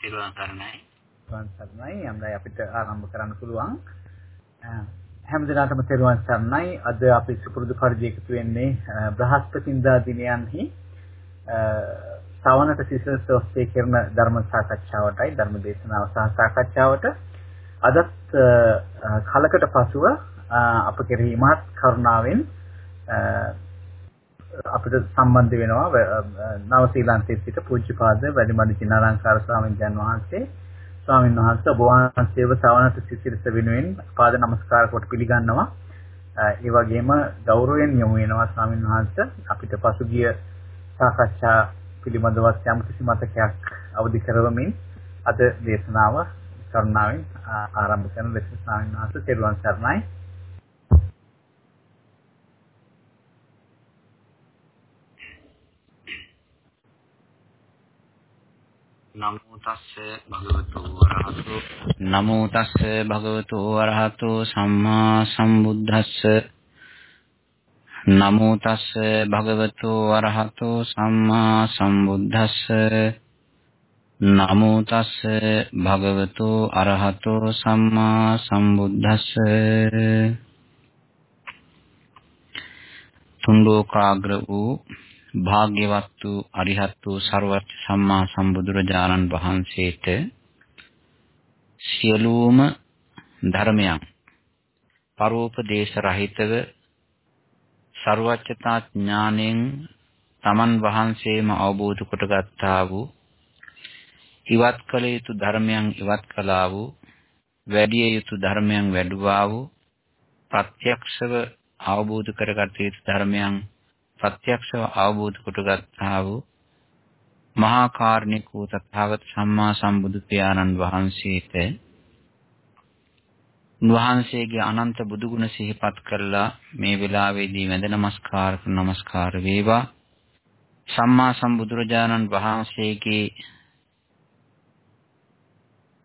තිරුවන් සරණයි. තිරුවන් සරණයි. යම්දයි අපිට ආරම්භ කරන්න පුළුවන්. හැමදිනාටම තිරුවන් සරණයි. අද අපි සුපුරුදු පරිදි එකතු වෙන්නේ බ්‍රහස්පතින්දා දිනයන්හි සවනට සිසස් ඔස්සේ කරන ධර්ම සාකච්ඡාවටයි ධර්ම දේශනාව සහ සාකච්ඡාවට අදත් කලකට පසුව අප කෙරෙහි මහත් කරුණාවෙන් අපිට සම්බන්ධ වෙනවා නවසීලන්තයේ සිට පූජ්‍යපාද වැඩිමඩ චිනාලංකාර ස්වාමීන් වහන්සේ. ස්වාමීන් වහන්සේ ඔබ වහන්සේව සවනට සිසිලස වෙනුවෙන් පාද නමස්කාර කොට පිළිගන්නවා. ඒ වගේම ගෞරවයෙන් යොමු වෙනවා ස්වාමීන් වහන්සේ. අපිට පසුගිය සාකච්ඡා පිළිබඳව යම් කිසි මතකයක් අවදි කරවමින් අද දේශනාව කරුණාවෙන් ආරම්භ කරන ලෙස ස්වාමීන් වහන්සේ තෙරුවන් සරණයි. නමෝ තස්ස භගවතු වරහතු. නමෝ තස්ස භගවතු වරහතු. සම්මා සම්බුද්දස්ස. නමෝ තස්ස භගවතු වරහතු. සම්මා සම්බුද්දස්ස. නමෝ තස්ස භගවතු අරහතු. සම්මා සම්බුද්දස්ස. තුන්ලෝකාග්‍ර වූ භාග්‍යවත් වූ අරිහත් වූ ਸਰවත් සම්මා සම්බුදුරජාණන් වහන්සේට සියලුම ධර්මයන් පරෝපදේශ රහිතව ਸਰවඥතා ඥාණයෙන් තමන් වහන්සේම අවබෝධ කොටගත්තා වූ ඉවත් කළ යුතු ධර්මයන් ඉවත් කළා වූ වැඩිය යුතු ධර්මයන් වැඩුවා වූ ප්‍රත්‍යක්ෂව අවබෝධ කරගත යුතු ධර්මයන් ප්‍රත්‍යක්ෂව අවබෝධ කොටගත්තා වූ මහා කාරුණික වූ තථාගත සම්මා සම්බුදු පියාණන් වහන්සේට උන්වහන්සේගේ අනන්ත බුදු ගුණ සිහිපත් කරලා මේ වෙලාවේදී වැඳ නමස්කාර කරන නමස්කාර වේවා සම්මා සම්බුදුරජාණන් වහන්සේගේ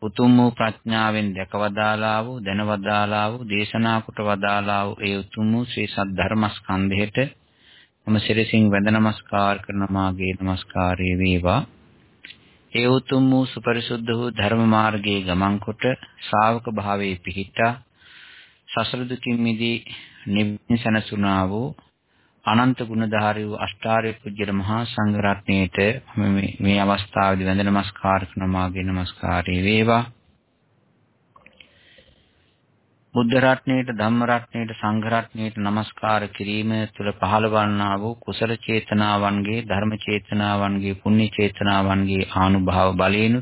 උතුම් වූ ප්‍රඥාවෙන් දැකවදාලා වූ දැනවදාලා වූ දේශනා කොට වදාලා වූ ඒ උතුම් වූ ශ්‍රී සද්ධර්මස්කන්ධයට මම සිරසින් වැඳ නමස්කාර කරන මාගේ නමස්කාරය වේවා. ඒ උතුම් වූ සුපරිසුද්ධ වූ ධර්ම මාර්ගයේ ගමන් කොට ශ්‍රාවක භාවයේ පිහිටා සසර දුකින් මිදී නිවිසනසුනා වූ අනන්ත ගුණධාරී වූ අෂ්ටාර්ය පුජ්‍යල මහා සංඝ රත්නයේට මේ අවස්ථාවේදී වැඳ නමස්කාර කරන මාගේ නමස්කාරය වේවා. බුද්ධ රත්නයට ධම්ම රත්නයට සංඝ රත්නයට নমස්කාර කිරීම තුළ පහළ වන්නා වූ කුසල චේතනාවන්ගේ ධර්ම චේතනාවන්ගේ පුණ්‍ය චේතනාවන්ගේ ආනුභාව බලයෙන්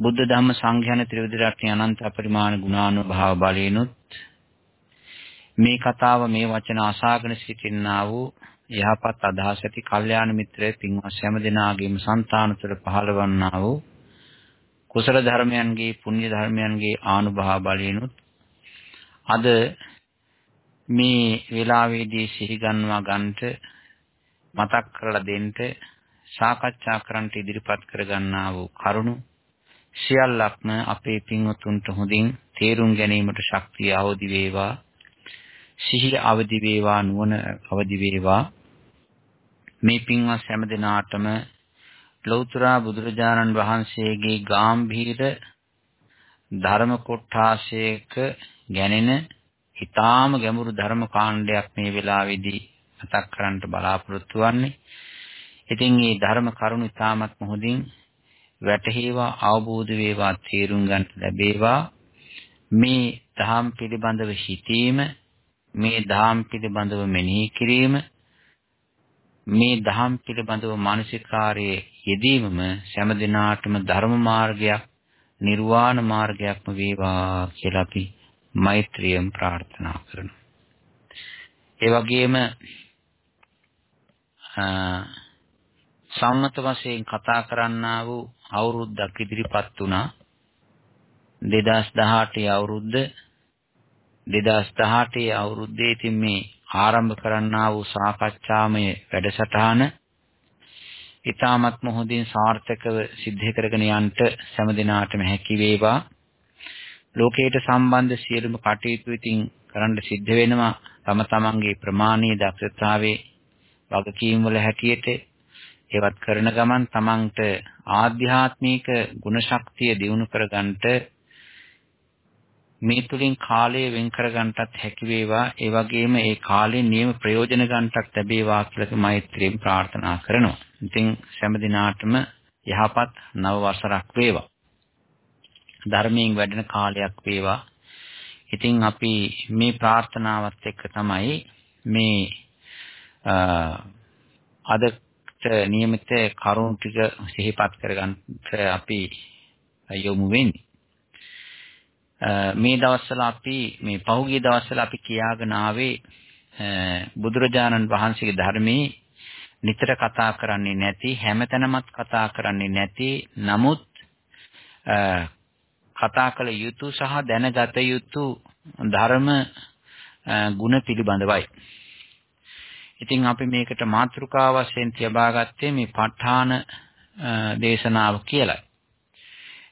බුද්ධ ධම්ම සංඝයාන ත්‍රිවිධ රත්නය අනන්ත අපරිමාණ ගුණානුභාව බලයෙන් මේ කතාව මේ වචන අසාගෙන සිටින්නා වූ යහපත් අදහස් ඇති කල්යාණ මිත්‍රයේ පින්වත් හැම දිනාගේම సంతාන තුළ පහළ වන්නා වූ කුසල ධර්මයන්ගේ පුණ්‍ය ධර්මයන්ගේ ආනුභාව බලයෙන්ුත් අද මේ වෙලාවේදී සිහි ගන්නවා ගන්නට මතක් කරලා දෙන්න සාකච්ඡා කරන්නට ඉදිරිපත් කරගන්නා වූ කරුණු සියල්ලක්ම අපේ පින්වතුන්ට හොඳින් තේරුම් ගැනීමට ශක්තිය අවදි වේවා. සිහිය අවදි වේවා නුවණ අවදි වේවා. මේ පින්වත් හැම දිනාටම ලෞතර බුදුරජාණන් වහන්සේගේ ගාම්භීර ධර්ම කොටාශයක ගැනෙන ඊටාම ගැඹුරු ධර්ම කාණ්ඩයක් මේ වෙලාවේදී මතක් කරන්නට බලාපොරොත්තු වෙන්නේ. ඉතින් මේ ධර්ම කරුණු ඊටාමත් මොහොතින් වැටහේවා අවබෝධ වේවා තේරුම් ගන්න ලැබේවා. මේ ධම් පිළිබඳව හිතීම මේ ධම් පිළිබඳව මෙනෙහි කිරීම මේ දහම් පිළිබඳව මානසිකාරයේ යෙදීමම සෑම දිනාටම ධර්ම මාර්ගයක් නිර්වාණ මාර්ගයක්ම වේවා කියලා අපි මෛත්‍රියෙන් ප්‍රාර්ථනා කරනවා. ඒ වගේම සම්මත වශයෙන් කතා කරන්නා වූ අවුරුද්දක් ඉදිරිපත් වුණා 2018 අවුරුද්ද 2018 අවුරුද්දේ ඉතින් මේ ආරම්භ කරන්නා වූ සාකච්ඡාමය වැඩසටහන ඊ타මත් මොහොතින් සාර්ථකව සිද්ධ කරගෙන යන්නට සෑම දිනාටම හැකි වේවා. ලෝකයට සම්බන්ධ සියලුම කටයුතු ඉතින් කරන්න සිද්ධ වෙනවා තම තමන්ගේ ප්‍රමාණීය දක්ෂතාවයේ වගකීම් වල හැටියට ඒවත් කරන ගමන් තමන්ට ආධ්‍යාත්මික ගුණ ශක්තිය දියුණු කරගන්නට මේ තුලින් කාලය වෙන් කරගන්නටත් හැකි වේවා ඒ වගේම ඒ කාලේ නියම ප්‍රයෝජන ගන්නටත් ලැබේවා කියලා මෛත්‍රියෙන් ප්‍රාර්ථනා කරනවා. ඉතින් සෑම දිනාටම යහපත් නව වසරක් වේවා. ධර්මයෙන් වැඩෙන කාලයක් වේවා. ඉතින් අපි මේ ප්‍රාර්ථනාවත් එක්ක තමයි මේ අදට નિયમિત කරුණු ටික සිහිපත් කරගන්න අපි යොමු වෙන්නේ. මේ දවස්වල අපි මේ පහුගිය දවස්වල අපි කියාගෙන ආවේ බුදුරජාණන් වහන්සේගේ ධර්මයේ නිතර කතා කරන්නේ නැති හැමතැනමත් කතා කරන්නේ නැති නමුත් කතා කළ යුතු සහ දැනගත යුතු ධර්ම ගුණ පිළිබඳවයි. ඉතින් අපි මේකට මාතෘකාව වශයෙන් තියාගත්තේ මේ ප ဋ ාණ දේශනාව කියලා.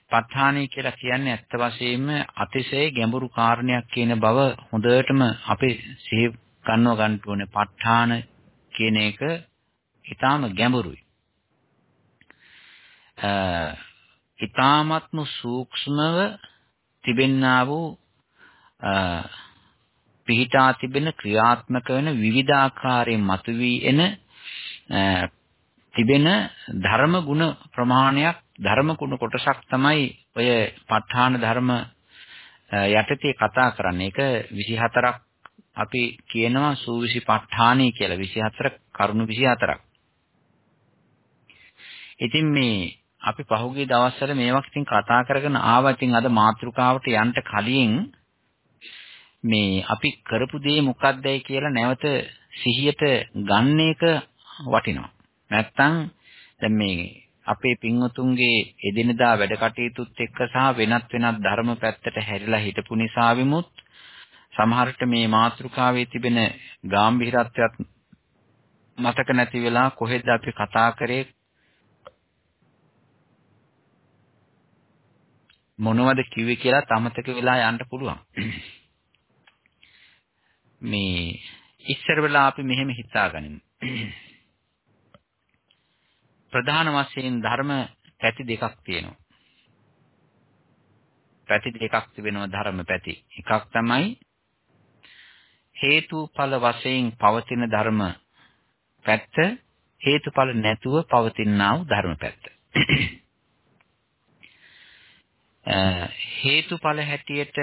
ප ဋ ාණී කියලා කියන්නේ ඇත්ත වශයෙන්ම අතිශය ගැඹුරු කාරණයක් කියන බව හොඳටම අපි සිහි ගන්නව ගන්න ඕනේ. ප ဋ ාණ කියන එක ඊටාම ගැඹුරුයි. ඊටාමත්ම සූක්ෂමව තිබෙන්නා වූ පිහිටා තිබෙන ක්‍රියාත්මක වෙන විවිධාකාරයෙන් මතුවී එන තිබෙන ධර්ම ගුණ ප්‍රමාණයක් ධර්ම ගුණ කොටසක් තමයි ඔය ප ဋ ාණ ධර්ම යටතේ කතා කරන්නේ. ඒක 24ක් අපි කියනවා සූවිසි ප ဋ ාණී කියලා 24 කරුණු 24ක්. ඉතින් මේ අපි පහුගිය දවස්වල මේවා ඉතින් කතා කරගෙන ආවා. ඉතින් අද මාතෘකාවට යන්න කලින් මේ අපි කරපු දේ මොකක්දයි කියලා නැවත සිහියට ගන්න එක වටිනවා. නැත්තම් දැන් මේ අපේ පින්වතුන්ගේ එදිනදා වැඩ කටයුතුත් එක්ක සහ වෙනත් වෙනත් ධර්ම පැත්තට හැරිලා හිටපු නිසා විමුත් සමහරට මේ මාතෘකාවේ තිබෙන ගැඹිරත්වයක් මතක නැති වෙලා කොහෙද අපි කතා කරේ මොනවද කිව්වේ කියලා තමතක වෙලා යන්න පුළුවන්. මේ ඉස්සර වෙලා අපි මෙහෙම හිතාගනිමු. ප්‍රධාන වශයෙන් ධර්ම පැති දෙකක් තියෙනවා. පැති දෙකක් තිබෙනවා ධර්ම පැති. එකක් තමයි හේතුඵල වශයෙන් පවතින ධර්ම පැත්ත හේතුඵල නැතුව පවතිනා වූ ධර්ම පැත්ත. හේතුඵල හැටියට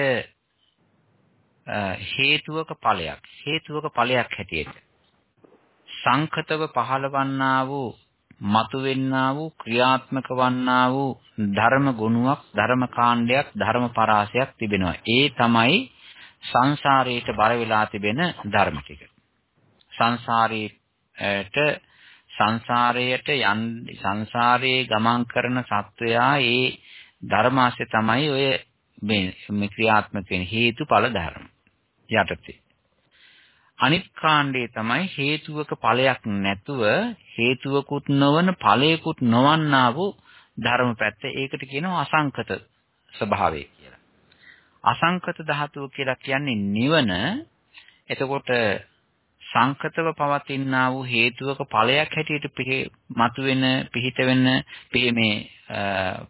හේතුවක ඵලයක් හේතුවක ඵලයක් හැටියට. සංකතව පහළවන්නා වූ මතුවෙන්නා වූ ක්‍රියාත්මක වන්නා වූ ධර්ම ගුණයක් ධර්ම කාණ්ඩයක් ධර්ම පරාසයක් තිබෙනවා. ඒ තමයි සංසාරයට බර වෙලා තිබෙන ධර්ම ටික. සංසාරයට සංසාරයට යන් සංසාරයේ ගමන් කරන සත්වයා ඒ ධර්මාශය තමයි ඔය මේ ක්‍රියාත්මක වෙන හේතුඵල ධර්ම. යටතේ. අනිත් කාණ්ඩේ තමයි හේතුවක ඵලයක් නැතුව හේතුවකුත් නොවන ඵලයකුත් නොවන්නා වූ ධර්ම පැත්ත. ඒකට කියනවා අසංකත ස්වභාවය කියලා. අසංකත ධාතුව කියලා කියන්නේ නිවන. එතකොට සංකතව පවතිනා වූ හේතුවක ඵලයක් හැටියට මතුවෙන පිහිට වෙන මේ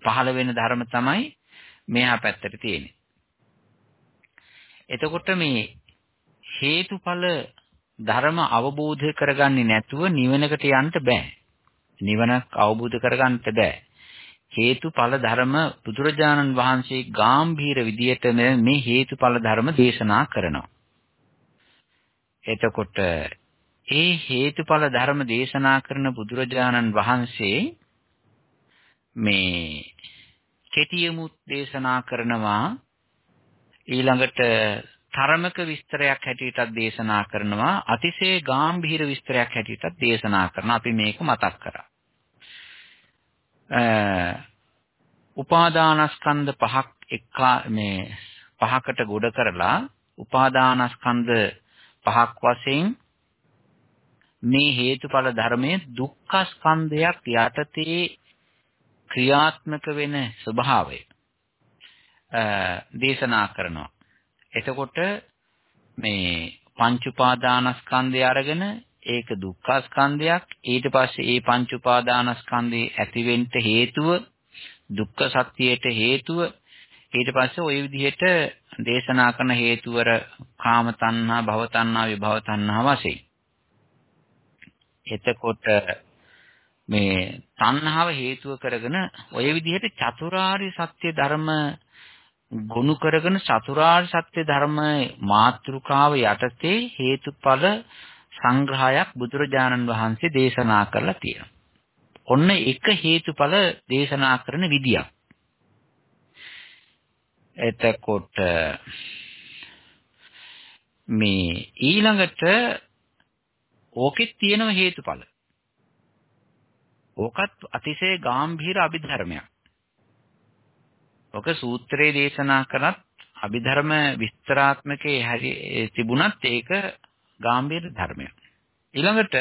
පහළ වෙන ධර්ම තමයි මෙහා පැත්තට තියෙන්නේ. එතකොට මේ හේතුඵල ධර්ම අවබෝධ කරගන්නේ නැතුව නිවනකට යන්න බෑ. නිවනක් අවබෝධ කරගන්න බෑ. හේතුඵල ධර්ම බුදුරජාණන් වහන්සේ ගාම්භීර විදියට මේ හේතුඵල ධර්ම දේශනා කරනවා. එතකොට ඒ හේතුඵල ධර්ම දේශනා කරන බුදුරජාණන් වහන්සේ මේ කෙටියමුත් දේශනා කරනවා ඊළඟට තරමක විස්තරයක් හැටියටත් දේශනා කරනවා අතිශය ගැඹීර විස්තරයක් හැටියටත් දේශනා කරන අපි මේක මතක් කරා. උපාදානස්කන්ධ පහක් එක්ක මේ පහකට ගොඩ කරලා උපාදානස්කන්ධ පහක් වශයෙන් මේ හේතුඵල ධර්මයේ දුක්ඛ ස්කන්ධයක් යටතේ ක්‍රියාත්මක වෙන ස්වභාවය දේශනා කරනවා. එතකොට මේ පංච උපාදානස්කන්ධය අරගෙන ඒක දුක්ඛ ස්කන්ධයක් ඊට පස්සේ ඒ පංච උපාදානස්කන්ධේ ඇතිවෙන්න හේතුව දුක්ඛ සත්‍යයට හේතුව ඊට පස්සේ ওই විදිහට දේශනා කරන හේතුවර කාම තණ්හා භව තණ්හා විභව තණ්හා වශයෙන් එතකොට මේ තණ්හාව හේතුව කරගෙන ওই විදිහට චතුරාර්ය සත්‍ය ධර්ම ගොනු කරගෙන චතුරාර්ය සත්‍ය ධර්ම මාත්‍රිකාව යටතේ හේතුඵල සංග්‍රහයක් බුදුරජාණන් වහන්සේ දේශනා කරලා තියෙනවා. ඔන්න එක හේතුඵල දේශනා කරන විදියක්. එතකොට මේ ඊළඟට ඕකෙත් තියෙන හේතුඵල. ඕකත් අතිශය ගැඹීර අභිධර්මයක්. ඔක සූත්‍රයේ දේශනා කරත් අභිධර්ම විස්තරාත්මකයේ හැරි තිබුණත් ඒක ගැඹීර ධර්මයක්. ඊළඟට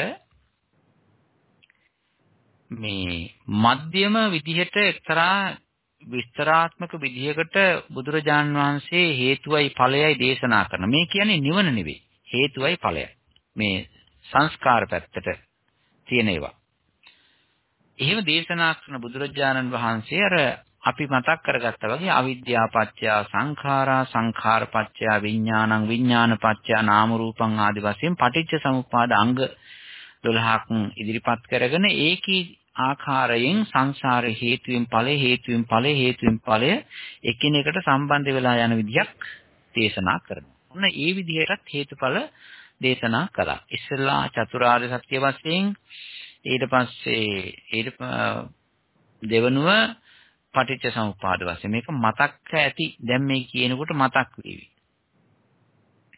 මේ මධ්‍යම විදිහට එක්තරා විස්තරාත්මක විදිහකට බුදුරජාන් වහන්සේ හේතුවයි ඵලයයි දේශනා කරන. මේ කියන්නේ නිවන නෙවෙයි. හේතුවයි ඵලයයි. මේ සංස්කාර පැත්තට තියෙන ඒවා. එහෙම දේශනා කරන බුදුරජාණන් වහන්සේ අර අපි මතක් කරගත්තා වගේ අවිද්‍යා පත්‍ය සංඛාරා සංඛාර පත්‍ය විඥානං විඥාන පත්‍ය නාම රූපං ආදි වශයෙන් පටිච්ච සමුප්පාද අංග 12ක් ඉදිරිපත් කරගෙන ඒකී ආකාරයෙන් සංසාර හේතුවෙන් ඵලය හේතුවෙන් ඵලය හේතුවෙන් ඵලය එකිනෙකට සම්බන්ධ වෙලා යන විදියක් දේශනා කරනවා. ඔන්න ඒ විදිහටත් හේතුඵල දේශනා කළා. ඉස්සෙල්ලා චතුරාර්ය සත්‍ය වශයෙන් ඊට පස්සේ ඊට දෙවනුව පටිච්ච සමුප්පාද වශයෙන් මේක මතක් ඇති දැන් මේ කියනකොට මතක් වේවි.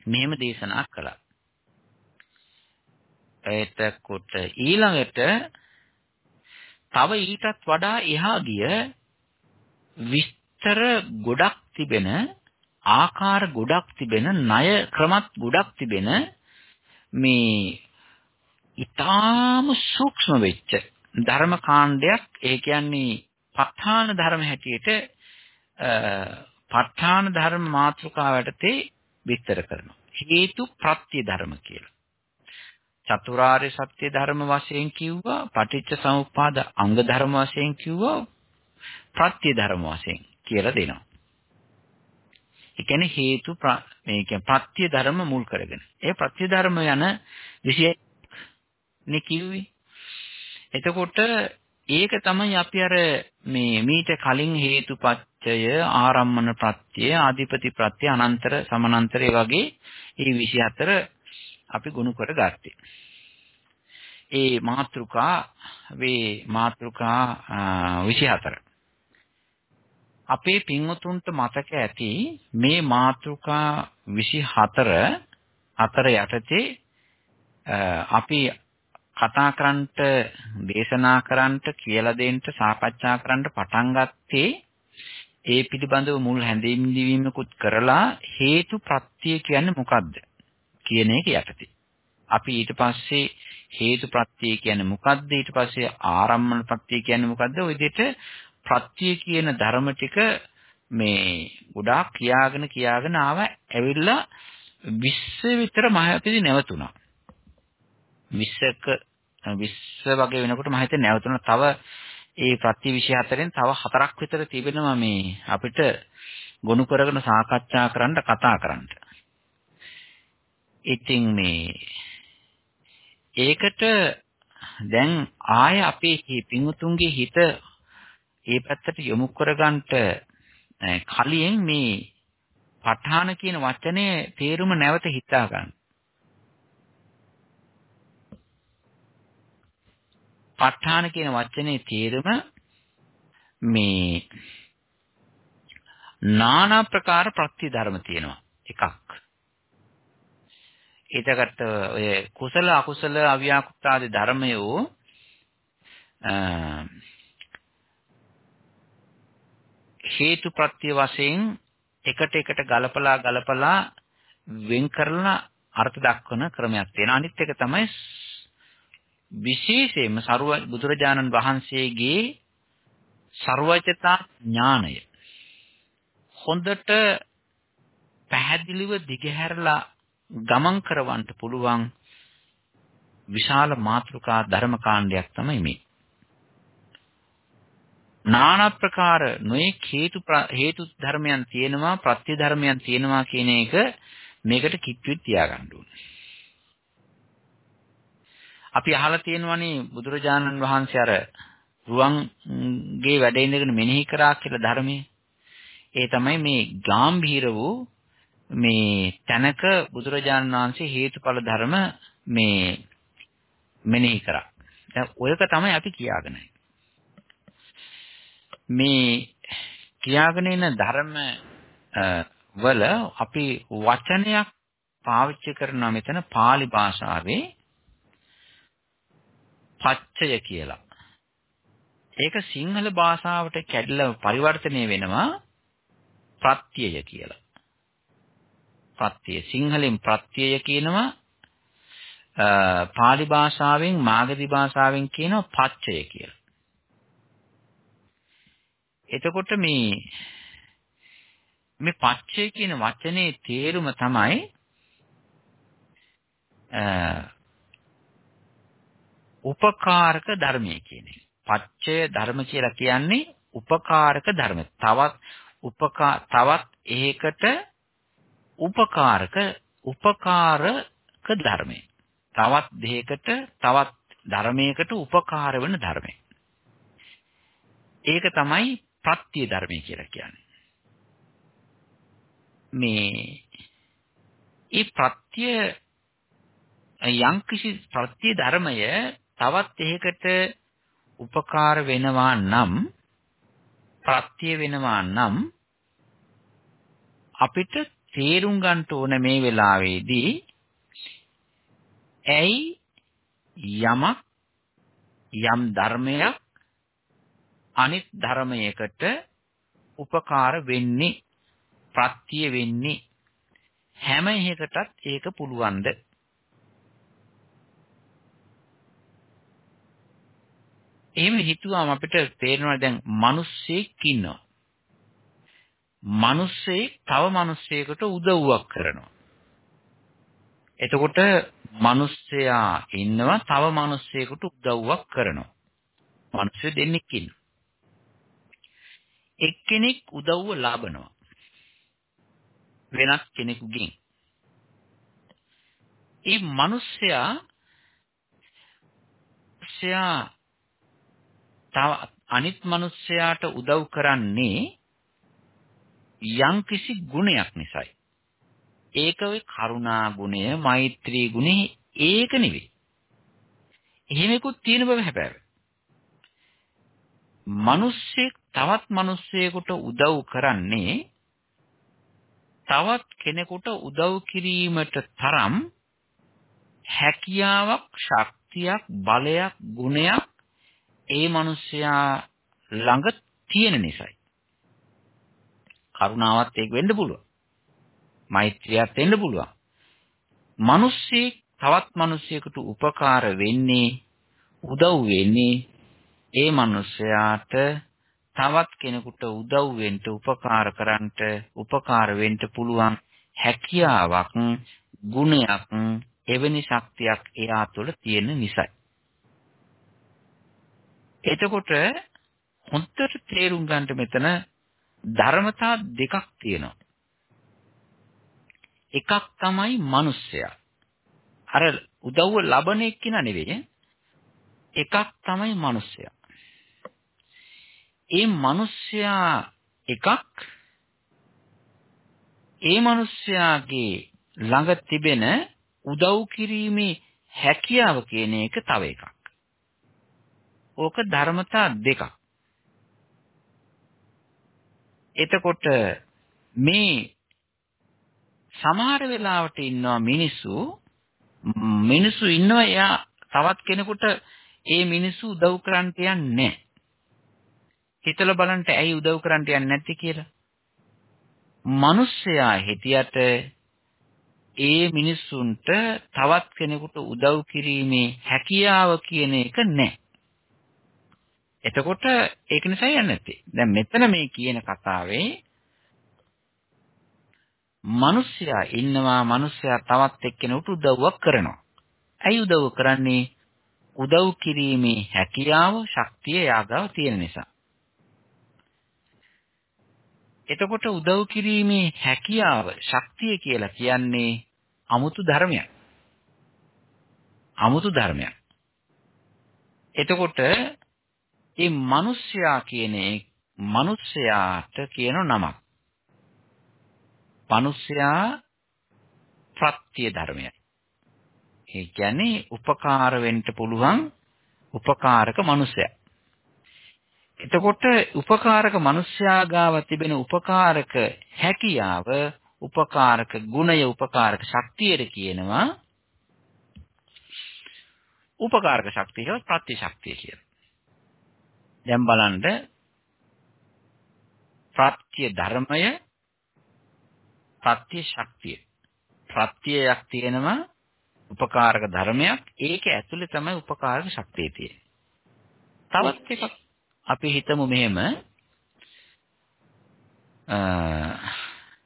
මෙහෙම දේශනා කළා. එතකොට ඊළඟට තව ඊටත් වඩා එහා ගිය විස්තර ගොඩක් තිබෙන ආකාර ගොඩක් තිබෙන ණය ක්‍රමත් ගොඩක් තිබෙන මේ ඊටාම සූක්ෂම වෙච්ච ධර්ම කාණ්ඩයක්. ඒ කියන්නේ ප ဋ ාණ ධර්ම හැටියට ප ဋ ාණ ධර්ම මාතෘකාවටතේ විස්තර කරනවා. හේතු ප්‍රත්‍ය ධර්ම කියලා. චතුරාර්ය සත්‍ය ධර්ම වශයෙන් කිව්වා පටිච්ච සමුප්පාද අංග ධර්ම වශයෙන් කිව්වා ප්‍රත්‍ය ධර්ම වශයෙන් කියලා දෙනවා. ඒ කියන්නේ හේතු මේ කියන්නේ ප්‍රත්‍ය ධර්ම මුල් කරගෙන. ඒ ප්‍රත්‍ය ධර්ම යන විශේෂ නේ කිව්වේ. එතකොට ඒක තමයි අපි අර මේ මීට කලින් හේතුපත්‍යය ආරම්මන ප්‍රත්‍ය ආධිපති ප්‍රත්‍ය අනන්තර සමානන්තර වගේ මේ 24 අපි ගොනු කරගත්තේ. ඒ මාත්‍රිකා වේ මාත්‍රිකා 24 අපේ පින්වතුන්ට මතක ඇති මේ මාත්‍රිකා 24 අතර යටතේ අපි කතා කරන්නට දේශනා කරන්නට කියලා දෙන්න සාකච්ඡා කරන්නට පටන් ගත්තේ ඒ පිළිබඳව මුල් හැඳින්වීමකුත් කරලා හේතු ප්‍රත්‍ය කියන්නේ මොකක්ද කියන එක යටතේ. අපි ඊට පස්සේ හේතු ප්‍රත්‍ය කියන්නේ මොකක්ද? ඊට පස්සේ ආරම්මන ප්‍රත්‍ය කියන්නේ මොකක්ද? ඔය විදිහට ප්‍රත්‍ය කියන ධර්ම ටික මේ ගොඩාක් කියාගෙන කියාගෙන ආව ඇවිල්ලා 20 විතර මහයපිදි නැවතුණා. 20ක 20 වගේ වෙනකොට මම හිතන්නේ නැවතුණා. තව ඒ ප්‍රත්‍ය 24න් තව හතරක් විතර තිබෙනවා මේ අපිට ගොනු කරගෙන සාකච්ඡා කරන්න කතා කරන්න. ඉතින් මේ ඒකට දැන් ආය අපේ පිඟුතුන්ගේ හිත ඒ පැත්තට යොමු කරගන්නට කලින් මේ ප ဋ ාණ කියන වචනේ තේරුම නැවත හිතා ගන්න. ප ဋ ාණ කියන වචනේ තේරුම මේ নানা ප්‍රකාර ප්‍රත්‍ය ධර්ම තියෙනවා එකක්. ඊටකට ඔය කුසල අකුසල අව්‍යාකෘත ආදී ධර්මයෝ හේතු ප්‍රත්‍ය වශයෙන් එකට එකට ගලපලා ගලපලා වෙන් කරලා අර්ථ දක්වන ක්‍රමයක් තියෙනවා. අනිත් එක තමයි විශේෂයෙන්ම සරුව බුදුරජාණන් වහන්සේගේ ਸਰවචතා ඥාණය හොඳට පැහැදිලිව දිගහැරලා ගමන් කරවන්න පුළුවන් විශාල මාතෘකා ධර්ම කාණ්ඩයක් තමයි මේ. නානා ප්‍රකාර නොයේ හේතු හේතු ධර්මයන් තියෙනවා ප්‍රත්‍ය ධර්මයන් තියෙනවා කියන එක මේකට කිට්ටුවෙත් තියාගන්න ඕනේ. අපි අහලා තියෙනවනේ බුදුරජාණන් වහන්සේ අර රුවන්ගේ වැඩ ඉඳගෙන මෙනෙහි කරා කියලා ධර්මයේ. ඒ තමයි මේ ගාම්භීර වූ මේ තැනක බුදුරජාණන් වහන්සේ හේතුඵල ධර්ම මේ මෙනෙහි කරා. දැන් ඔයක තමයි අපි කියාගෙන මේ කියාගෙන ඉන ධර්ම වල අපි වචනයක් පාවිච්චි කරනවා මෙතන pāli භාෂාවේ පච්චය කියලා. ඒක සිංහල භාෂාවට කැඩලා පරිවර්තනය වෙනවා ප්‍රත්‍යය කියලා. ප්‍රත්‍යය සිංහලෙන් ප්‍රත්‍යය කියනවා පාලි භාෂාවෙන් මාගධි භාෂාවෙන් කියනවා පච්චය කියලා. එතකොට මේ මේ පච්චය කියන වචනේ තේරුම තමයි උපකාරක ධර්මයේ කියන්නේ. පච්චය ධර්ම කියලා කියන්නේ උපකාරක ධර්ම. තවත් උපකා තවත් ඒකට උපකාරක උපකාරක ධර්මය. තවත් දෙයකට තවත් ධර්මයකට උපකාර වෙන ධර්මය. ඒක තමයි ප්‍රත්‍ය ධර්මය කියලා කියන්නේ. මේ ඒ ප්‍රත්‍ය යම්කිසි ප්‍රත්‍ය ධර්මය තවත් එහෙකට උපකාර වෙනවා නම් ප්‍රත්‍ය වෙනවා නම් අපිට තේරුම් ගන්න ඕන මේ වෙලාවේදී ඇයි යමක් යම් ධර්මයක් අනිත් ධර්මයකට උපකාර වෙන්නේ ප්‍රත්‍ය වෙන්නේ හැම එකකටත් ඒක පුළුවන්ද එහෙම හිතුවාම අපිට තේරෙනවා දැන් මිනිස්සෙක් ඉන්නවා. මිනිස්සෙක් තව මිනිස්සෙකුට උදව්වක් කරනවා. එතකොට මිනිස්සයා ඉන්නවා තව මිනිස්සෙකුට උදව්වක් කරනවා. මිනිස්සු දෙන්නෙක් ඉන්නවා. එක්කෙනෙක් උදව්ව ලබනවා. වෙනස් කෙනෙකුගෙන්. ඒ මිනිස්සයා මිනිස්සයා තව අනිත් මිනිස්සයාට උදව් කරන්නේ යම්කිසි ගුණයක් නිසායි. ඒක ඔය කරුණා ගුණය, මෛත්‍රී ගුණය ඒක නෙවෙයි. එහෙමකුත් තියෙන බව හැබැයි. මිනිස්සෙක් තවත් මිනිස්සෙකුට උදව් කරන්නේ තවත් කෙනෙකුට උදව් කිරීමට තරම් හැකියාවක්, ශක්තියක්, බලයක්, ගුණයක් ඒ මිනිසයා ළඟ තියෙන නිසායි. කරුණාවත් ඒක වෙන්න පුළුවන්. මෛත්‍රියත් වෙන්න පුළුවන්. මිනිස්සෙක් තවත් මිනිසෙකුට උපකාර වෙන්නේ උදව් වෙන්නේ ඒ මිනිසයාට තවත් කෙනෙකුට උදව් වෙන්න උපකාර කරන්නට උපකාර වෙන්න පුළුවන් හැකියාවක් ගුණයක් එවැනි ශක්තියක් එයා තුළ තියෙන නිසායි. එතකොට හොඳට තේරුම් ගන්නට මෙතන ධර්මතා දෙකක් තියෙනවා. එකක් තමයි මිනිස්සයා. අර උදව්ව ලබන එක්කිනා නෙවෙයි. එකක් තමයි මිනිස්සයා. ඒ මිනිස්සයා එකක් ඒ මිනිස්යාගේ ළඟ තිබෙන උදව් කිරීමේ හැකියාව කියන එක තව එකක්. ඕක ධර්මතා දෙකක්. එතකොට මේ සමහර වෙලාවට ඉන්නවා මිනිස්සු මිනිස්සු ඉන්නවා එයා තවත් කෙනෙකුට ඒ මිනිස්සු උදව් කරන්න යන්නේ නැහැ. හිතලා බලන්න ඇයි උදව් කරන්න යන්නේ නැති කියලා. මිනිස්සයා හිටියට ඒ මිනිස්සුන්ට තවත් කෙනෙකුට උදව් කිරීමේ හැකියාව කියන එක නැහැ. එතකොට ඒක නිසා යන්නේ නැත්තේ. දැන් මෙතන මේ කියන කතාවේ මිනිස්සයා ඉන්නවා මිනිස්සයා තවත් එක්කෙනෙකුට උදව්වක් කරනවා. ඇයි උදව් කරන්නේ? උදව් කිරීමේ හැකියාව, ශක්තිය යාගාව තියෙන නිසා. එතකොට උදව් කිරීමේ හැකියාව, ශක්තිය කියලා කියන්නේ අමුතු ධර්මයක්. අමුතු ධර්මයක්. එතකොට මේ මිනිස්යා කියන මිනිස්යාට කියන නමක්. මිනිස්යා ප්‍රත්‍ය ධර්මයයි. ඒ කියන්නේ උපකාර වෙන්න පුළුවන් උපකාරක මිනිසයා. එතකොට උපකාරක මිනිස්යා ගාව තිබෙන උපකාරක හැකියාව, උපකාරක ගුණය, උපකාරක ශක්තියට කියනවා උපකාරක ශක්තිය කියලා ප්‍රත්‍ය ශක්තිය කියලා. දැන් බලන්න ප්‍රත්‍ය ධර්මය ප්‍රත්‍ය ශක්තිය. ප්‍රත්‍යයක් තියෙනවා උපකාරක ධර්මයක් ඒක ඇතුලේ තමයි උපකාරක ශක්තිය තියෙන්නේ. තවත් එකක් අපි හිතමු මෙහෙම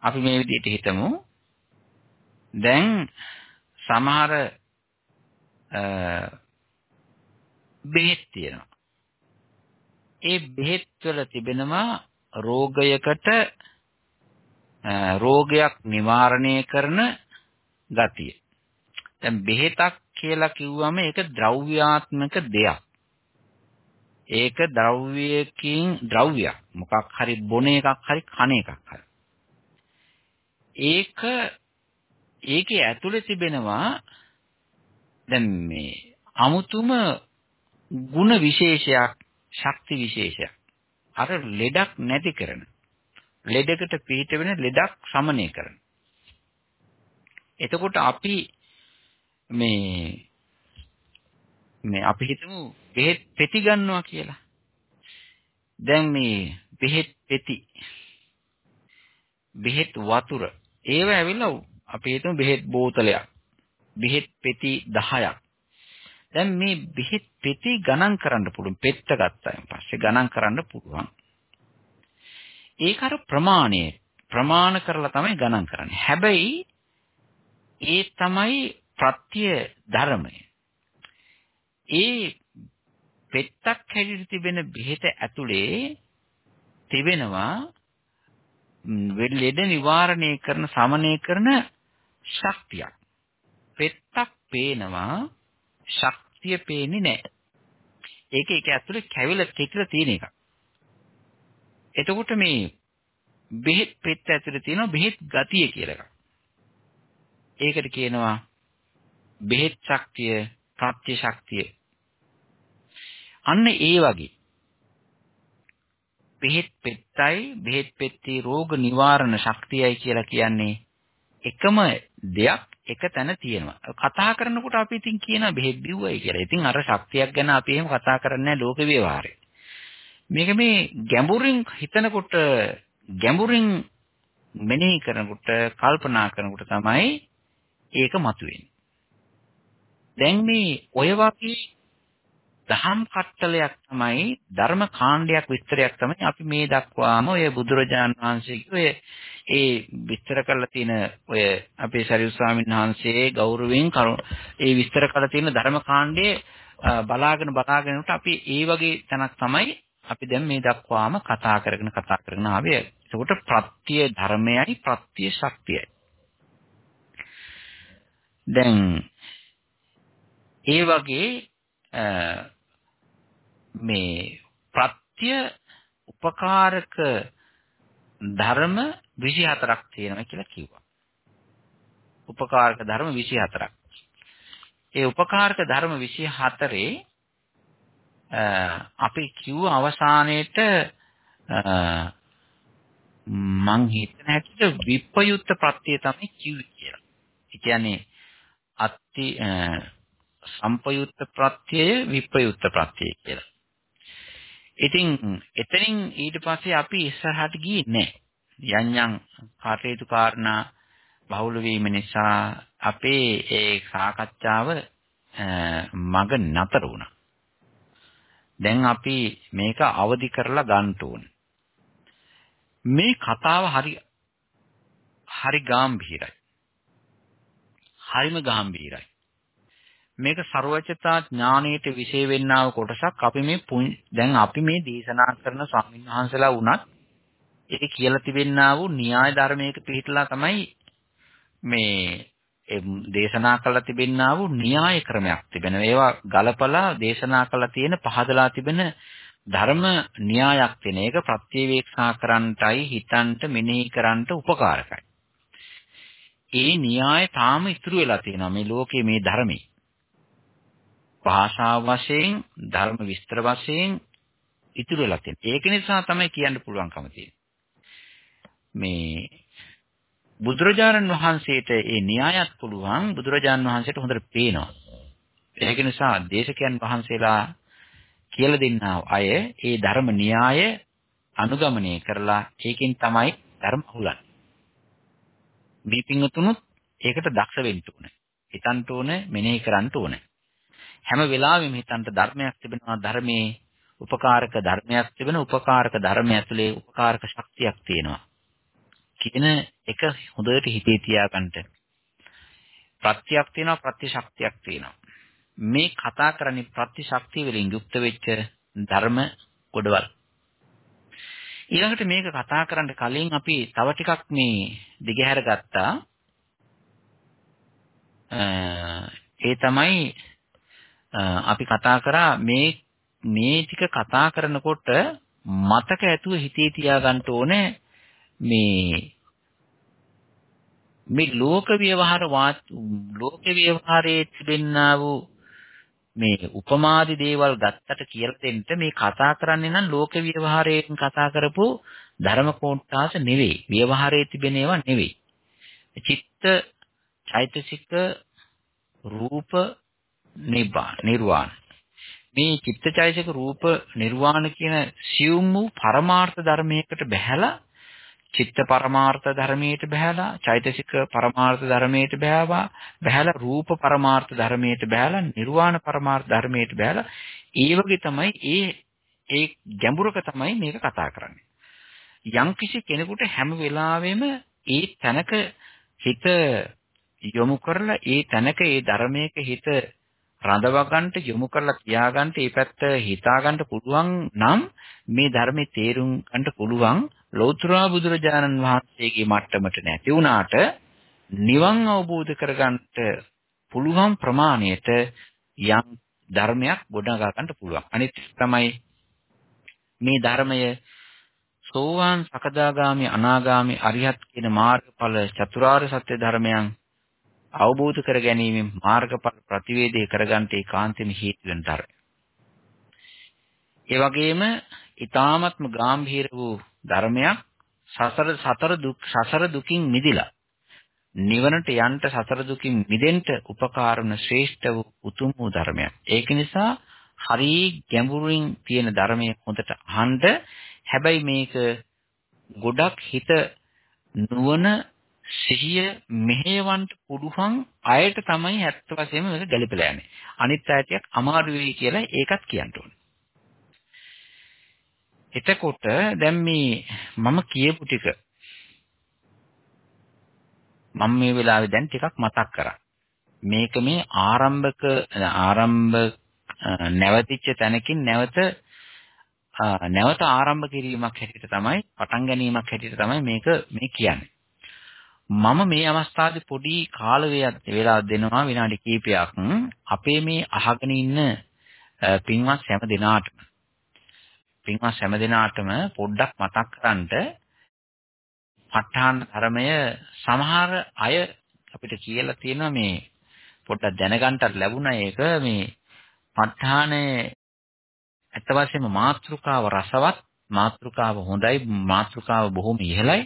අපි මේ විදිහට හිතමු දැන් සමහර බෙහෙත් තියෙනවා. ඒ බෙහෙත් වල තිබෙනවා රෝගයකට රෝගයක් නිවාරණය කරන ගතිය. දැන් බෙහෙතක් කියලා කිව්වම ඒක ද්‍රව්‍යාත්මක දෙයක්. ඒක ද්‍රව්‍යයකින් ද්‍රව්‍යයක්. මොකක් හරි බොන එකක් හරි කන එකක් හරි. ඒක ඒකේ ඇතුලේ තිබෙනවා දැන් මේ අමුතුම ಗುಣ විශේෂයක් ශක්ති විශේෂයක් අර ලෙඩක් නැති කරන ලෙඩකට පිට වෙන ලෙඩක් සමනය කරන එතකොට අපි මේ මේ අපි හිතමු බෙහෙත් පෙති ගන්නවා කියලා. දැන් මේ බෙහෙත් පෙති බෙහෙත් වතුර ඒව ඇවිල්ලා අපි හිතමු බෙහෙත් බෝතලයක්. බෙහෙත් පෙති 10ක්. දැන් මේ බෙහෙත් පෙති ගණන් කරන්න පුළුවන්. පෙත්ත ගත්තායින් පස්සේ ගණන් කරන්න පුළුවන්. ඒක අර ප්‍රමාණය ප්‍රමාණ කරලා තමයි ගණන් කරන්නේ. හැබැයි ඒ තමයි ප්‍රත්‍ය ධර්මය. ඒ පෙත්තක් හැදිරි තිබෙන බෙහෙත ඇතුලේ තිබෙනවා ලෙඩ නිවාරණය කරන සමනය කරන ශක්තියක්. පෙත්තක් පේනවා ශක්තිය පේන්නේ නැහැ. ඒක ඒක ඇතුලේ කැවිලා කෙටිලා තියෙන එකක්. එතකොට මේ බෙහෙත් පෙත්ත ඇතුලේ තියෙන බෙහෙත් ගතිය කියලා එකක්. ඒකට කියනවා බෙහෙත් ශක්තිය, ප්‍රත්‍ය ශක්තිය. අන්න ඒ වගේ බෙහෙත් පෙත්තයි බෙහෙත් පෙත්තේ රෝග නිවාරණ ශක්තියයි කියලා කියන්නේ එකම දෙයක් එක තැන තියෙනවා. කතා කරනකොට අපි ඉතින් කියන බෙහෙත් බිව්වයි කියලා. ඉතින් අර ශක්තියක් ගැන අපි එහෙම කතා කරන්නේ නැහැ ලෝක ව්‍යවහාරේ. මේක මේ ගැඹුරින් හිතනකොට ගැඹුරින් මෙනෙහි කරනකොට කල්පනා කරනකොට තමයි ඒක මතුවෙන්නේ. දැන් මේ ඔය වගේ දහම් කට්ටලයක් තමයි ධර්ම කාණ්ඩයක් විස්තරයක් තමයි අපි මේ දක්වාම ඔය බුදුරජාන් වහන්සේගේ ඔය ඒ විස්තර කරලා තියෙන ඔය අපේ සරියු ස්වාමීන් වහන්සේ ගෞරවයෙන් ඒ විස්තර කරලා තියෙන ධර්ම කාණ්ඩයේ බලාගෙන බලාගෙන අපි ඒ වගේ තැනක් තමයි අපි දැන් මේ දක්වාම කතා කරගෙන කතා කරගෙන ආවේ. ඒකට ප්‍රත්‍ය ධර්මයයි ප්‍රත්‍ය ශක්තියයි. දැන් ඒ වගේ මේ ප්‍රත්‍ය උපකාරක ධර්ම 24ක් තියෙනවා කියලා කිව්වා. උපකාරක ධර්ම 24ක්. ඒ උපකාරක ධර්ම 24 අපි කිව්ව අවසානයේට මං හිතන හැටියට විප්‍රයුක්ත ප්‍රත්‍ය තමයි කිව්වේ කියලා. ඒ කියන්නේ අත්ති සම්පයුත්ත ප්‍රත්‍යය විප්‍රයුක්ත ප්‍රත්‍යය කියලා. ඉතින් එතනින් ඊට පස්සේ අපි ඉස්සරහට ගියේ නැහැ. යම් යම් කටයුතු කාරණා බහුල වීම නිසා අපේ ඒ සාකච්ඡාව මග නතර වුණා. දැන් අපි මේක අවදි කරලා ගන්න ඕනේ. මේ කතාව හරි හරි ගැඹීරයි. හරිම ගැඹීරයි. මේක ਸਰවචතා ඥාණයට විශේෂ වෙන්නා වූ කොටසක් අපි මේ දැන් අපි මේ දේශනා කරන ස්වාමීන් වහන්සලා වුණත් ඒ කියලා තිබෙන්නා වූ න්‍යාය ධර්මයක පිළිහිටලා තමයි මේ දේශනා කළා තිබෙන්නා වූ න්‍යාය ක්‍රමයක් තිබෙන. ඒවා ගලපලා දේශනා කළා තියෙන පහදලා තිබෙන ධර්ම න්‍යායක් තියෙන. ඒක ප්‍රත්‍යවේක්ෂා කරන්ටයි හිතන්ට මෙනෙහි කරන්ට උපකාරකයි. ඒ න්‍යාය තාම ඉතුරු වෙලා තියෙනවා මේ ලෝකයේ මේ ධර්මයේ. භාෂා වශයෙන් ධර්ම විස්තර වශයෙන් ඉතුරු වෙලා තියෙනවා. ඒක නිසා තමයි කියන්න පුළුවන්කම තියෙන්නේ. මේ බුදුරජාණන් වහන්සේට ඒ න්‍යායත් පුළුවන් බුදුරජාණන් වහන්සේට හොඳට පේනවා. ඒක නිසා දේශකයන් වහන්සේලා කියලා දෙන්නා අය ඒ ධර්ම න්‍යාය අනුගමනය කරලා ඒකෙන් තමයි ධර්ම අහුලන්නේ. දීපින්තුනුත් ඒකට දක්ෂ වෙන්න ඕනේ. හිතන්න ඕනේ, මෙනෙහි කරන්න ඕනේ. හැම වෙලාවෙම හිතන්න ධර්මයක් තිබෙනවා ධර්මයේ උපකාරක ධර්මයක් තිබෙන උපකාරක ධර්මය ඇතුලේ උපකාරක ශක්තියක් තියෙනවා. කියන එක හොඳට හිතේ තියාගන්න. ප්‍රත්‍යක් තියෙනවා ප්‍රතිශක්තියක් තියෙනවා. මේ කතා කරන්නේ ප්‍රතිශක්තිය වලින් යුක්ත වෙච්ච ධර්ම ගොඩවල්. ඊළඟට මේක කතා කරන්න කලින් අපි තව ටිකක් මේ දිගහැර ගත්තා. ඒ තමයි අපි කතා කරා මේ මේ ටික කතා කරනකොට මතක ඇතුව හිතේ තියාගන්න ඕනේ මේ මේ ලෝක ව්‍යවහාර ලෝක ව්‍යවහාරයේ තිබෙන්නා වූ මේ උපමාදි දේවල් ගත්තට කියලා දෙන්න මේ කතා කරන්නේ නම් ලෝක ව්‍යවහාරයෙන් කතා කරපු ධර්ම කෝට්ටාස නෙවෙයි. ව්‍යවහාරයේ තිබෙන ඒවා නෙවෙයි. චිත්ත, චෛතසික, රූප, නිබ්බාන, නිර්වාණ. මේ චිත්තචෛතසික රූප නිර්වාණ කියන සියුම් වූ පරමාර්ථ ධර්මයකට බැහැලා චිත්ත පරමාර්ථ ධර්මයට බහැලා චෛතසික පරමාර්ථ ධර්මයට බෑවා බහැලා රූප පරමාර්ථ ධර්මයට බහැලා නිර්වාණ පරමාර්ථ ධර්මයට බහැලා ඒ වගේ තමයි ඒ ඒ ගැඹුරක තමයි මේක කතා කරන්නේ යම්කිසි කෙනෙකුට හැම වෙලාවෙම ඒ තැනක හිත යොමු කරලා ඒ තැනක ඒ ධර්මයක හිත රඳව ගන්නට යොමු කරලා තියාගන්න ඒ පැත්ත හිතා ගන්න පුළුවන් නම් මේ ධර්මයේ තේරුම් ගන්න පුළුවන් ලෞතර බුදුරජාණන් වහන්සේගේ මට්ටමට නැති වුණාට නිවන් අවබෝධ කරගන්නට පුළුවන් ප්‍රමාණයට යම් ධර්මයක් ගොඩනගා ගන්න පුළුවන්. අනිත් තමයි මේ ධර්මය සෝවාන් සකදාගාමි අනාගාමි අරිහත් කියන මාර්ගඵල චතුරාර්ය සත්‍ය ධර්මයන් අවබෝධ කර ගැනීමෙන් මාර්ගඵල ප්‍රතිවේදේ කරගන්න ඒකාන්තෙම හේතු වෙන ධර්ම. ඒ වගේම ඊ타ත්ම ගාම්භීර වූ ධර්මයක් සසර සතර දුක් සසර දුකින් මිදිලා නිවනට යන්න සසර දුකින් මිදෙන්න උපකාර වන ශ්‍රේෂ්ඨ වූ උතුම් වූ ධර්මයක්. ඒක නිසා හරි ගැඹුරින් තියෙන ධර්මයේ හොඳට අහන්න හැබැයි මේක ගොඩක් හිත නුවණ සිහිය මෙහෙවන්න පුළුවන් අයට තමයි ඇත්ත වශයෙන්ම මේක ගැලපෙලා යන්නේ. අනිත් අයටයක් අමාරු වෙයි කියලා ඒකත් කියන්න ඕනේ. එතකොට දැන් මේ මම කියපු ටික මම මේ වෙලාවේ දැන් ටිකක් මතක් කරා. මේක මේ ආරම්භක ආරම්භ නැවතිච්ච තැනකින් නැවත නැවත ආරම්භ කිරීමක් හැටියට තමයි පටන් ගැනීමක් හැටියට තමයි මේක මේ කියන්නේ. මම මේ අවස්ථාවේ පොඩි කාල වේලාවක් දෙනවා විනාඩි කිහිපයක් අපේ මේ අහගෙන ඉන්න පින්වත් හැම දිනාටම. පින්වත් හැම දිනාටම පොඩ්ඩක් මතක් කරන්ට ප ဋ ාණ ධර්මය සමහර අය අපිට කියලා තියෙනවා මේ පොඩ්ඩක් දැනගන්නට ලැබුණා ඒක මේ ප ဋ ාණේ ඇත්ත වශයෙන්ම මාත්‍රිකාව රසවත් මාත්‍රිකාව හොඳයි මාත්‍රිකාව බොහොම ඉහළයි.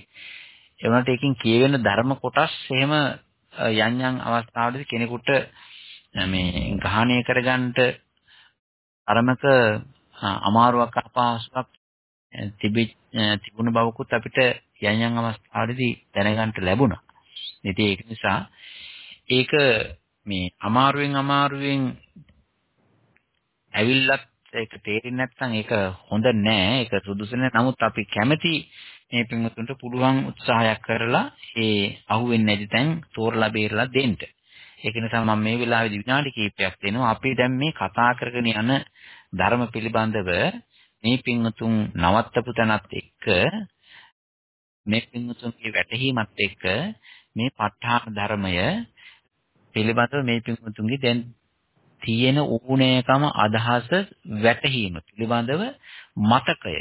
ඒ වුණාට ඒකෙන් කියවෙන ධර්ම කොටස් එහෙම යම් යම් අවස්ථාවලදී කෙනෙකුට මේ ග්‍රහණය කරගන්නට අරමක අමාරුවක් අපහසුයක් තිබුණ බවකුත් අපිට යම් යම් අවස්ථාවලදී දැනගන්න ලැබුණා. ඉතින් ඒක නිසා ඒක මේ අමාරුවෙන් අමාරුවෙන් ඇවිල්ලත් ඒක තේරෙන්නේ නැත්නම් ඒක හොඳ නෑ ඒක සුදුසු නෑ නමුත් අපි කැමැති මේ පින්වතුන්ට පුළුවන් උත්සාහයක් කරලා ඒ අහුවෙන්නේ නැති තැන් තෝරලා බේරලා දෙන්න. ඒක නිසා මම මේ වෙලාවේදී විනාඩි කිහිපයක් දෙනවා. අපි දැන් මේ කතා කරගෙන යන ධර්ම පිළිබඳව මේ පින්වතුන් නවත්තපු තැනත් එක්ක මේ පින්වතුන්ගේ වැටහීමත් එක්ක මේ ප ဋ ාණ ධර්මය පිළිබඳව මේ පින්වතුන්ගේ දැන් තියෙන ඕනෑකම අදහස වැටහීම පිළිබඳව මතකය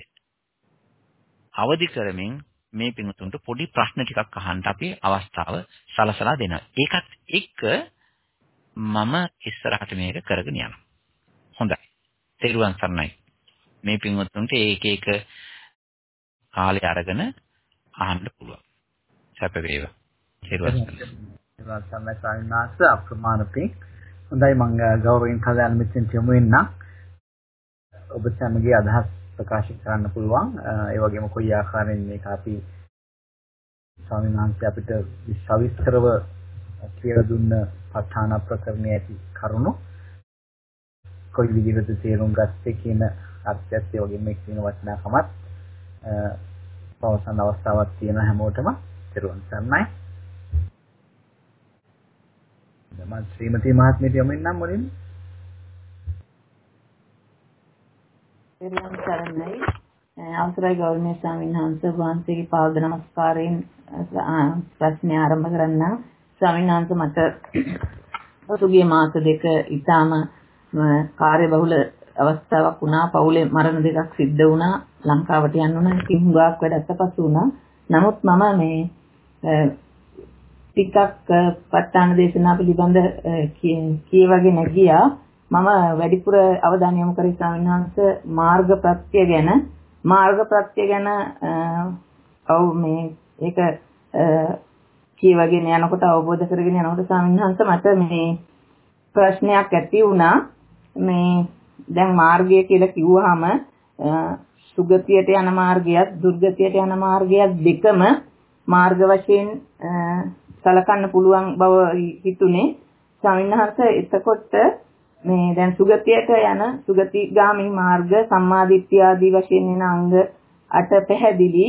අවදි කරමින් මේ පින්වතුන්ට පොඩි ප්‍රශ්න ටිකක් අහන්න අපි අවස්ථාව සලසලා දෙනවා. ඒකත් එක්ක මම ඉස්සරහට මේක කරගෙන යනවා. හොඳයි. තෙරුවන් සරණයි. මේ පින්වතුන්ට ඒක එක කාලය අරගෙන අහන්න පුළුවන්. සැප වේවා. තෙරුවන් සරණයි. තෙරුවන් සරණයි ස්වාමීන් වහන්සේ අප්‍රමාණ පිං. හොඳයි මම ගෞරවයෙන් කල්යාණ මිත්‍රෙන් යමු වෙන්නම්. ඔබ සමගී අදහස් ප්‍රකාශ කරන්න පුළුවන්. ඒ වගේම කොයි ආකාරයෙන් මේක අපි ස්වාමීන් වහන්සේ අපිට විශ්වවිස්තරව කියලා දුන්න ප ဋ ාණ ප්‍රකරණයේ ඇති කරුණු කොයි විදිහටද තේරුම් ගත්තේ කියන අර්ථයත් ඒ වගේම මේ කියන වටිනාකමත් පවසන අවස්ථාවක් තියෙන හැමෝටම තෙරුවන් සරණයි. මම ශ්‍රීමති මහත්මියට යමින් නම් මුලින් පෙරවන් සරණයි අවසරයි ගෞරවනීය ස්වාමීන් වහන්සේ. වහන්සේගේ පාද නමස්කාරයෙන් ප්‍රශ්න ආරම්භ කරන්න. ස්වාමීන් වහන්සේ මට පසුගිය මාස දෙක ඊටාම කාර්යබහුල අවස්ථාවක් වුණා. පවුලේ මරණ දෙකක් සිද්ධ වුණා. ලංකාවට යන්න උනා. ඉතින් හුඟක් වැඩ අත්පසු වුණා. නමුත් මම මේ ටිකක් ප ဋ ාණ දේශනා පිළිබඳ කියවගෙන ගියා. මම වැඩිපුර අවධානය යොමු කරේ ස්වාමීන් වහන්සේ මාර්ග ප්‍රත්‍ය ගැන. මාර්ග ප්‍රත්‍ය ගැන ඔව් මේ ඒක කියවගෙන යනකොට අවබෝධ කරගෙන යනකොට ස්වාමීන් වහන්සේ මට මේ ප්‍රශ්නයක් ඇති වුණා. මේ දැන් මාර්ගය කියලා කිව්වහම සුගතියට යන මාර්ගයත් දුර්ගතියට යන මාර්ගයත් දෙකම මාර්ග වශයෙන් සලකන්න පුළුවන් බව හිතුනේ. ස්වාමීන් වහන්සේ එතකොට මේ දැන් සුගතියට යන සුගතිගාමී මාර්ග සම්මාදිට්ඨිය ආදී වශයෙන් එන අංග අට පැහැදිලි.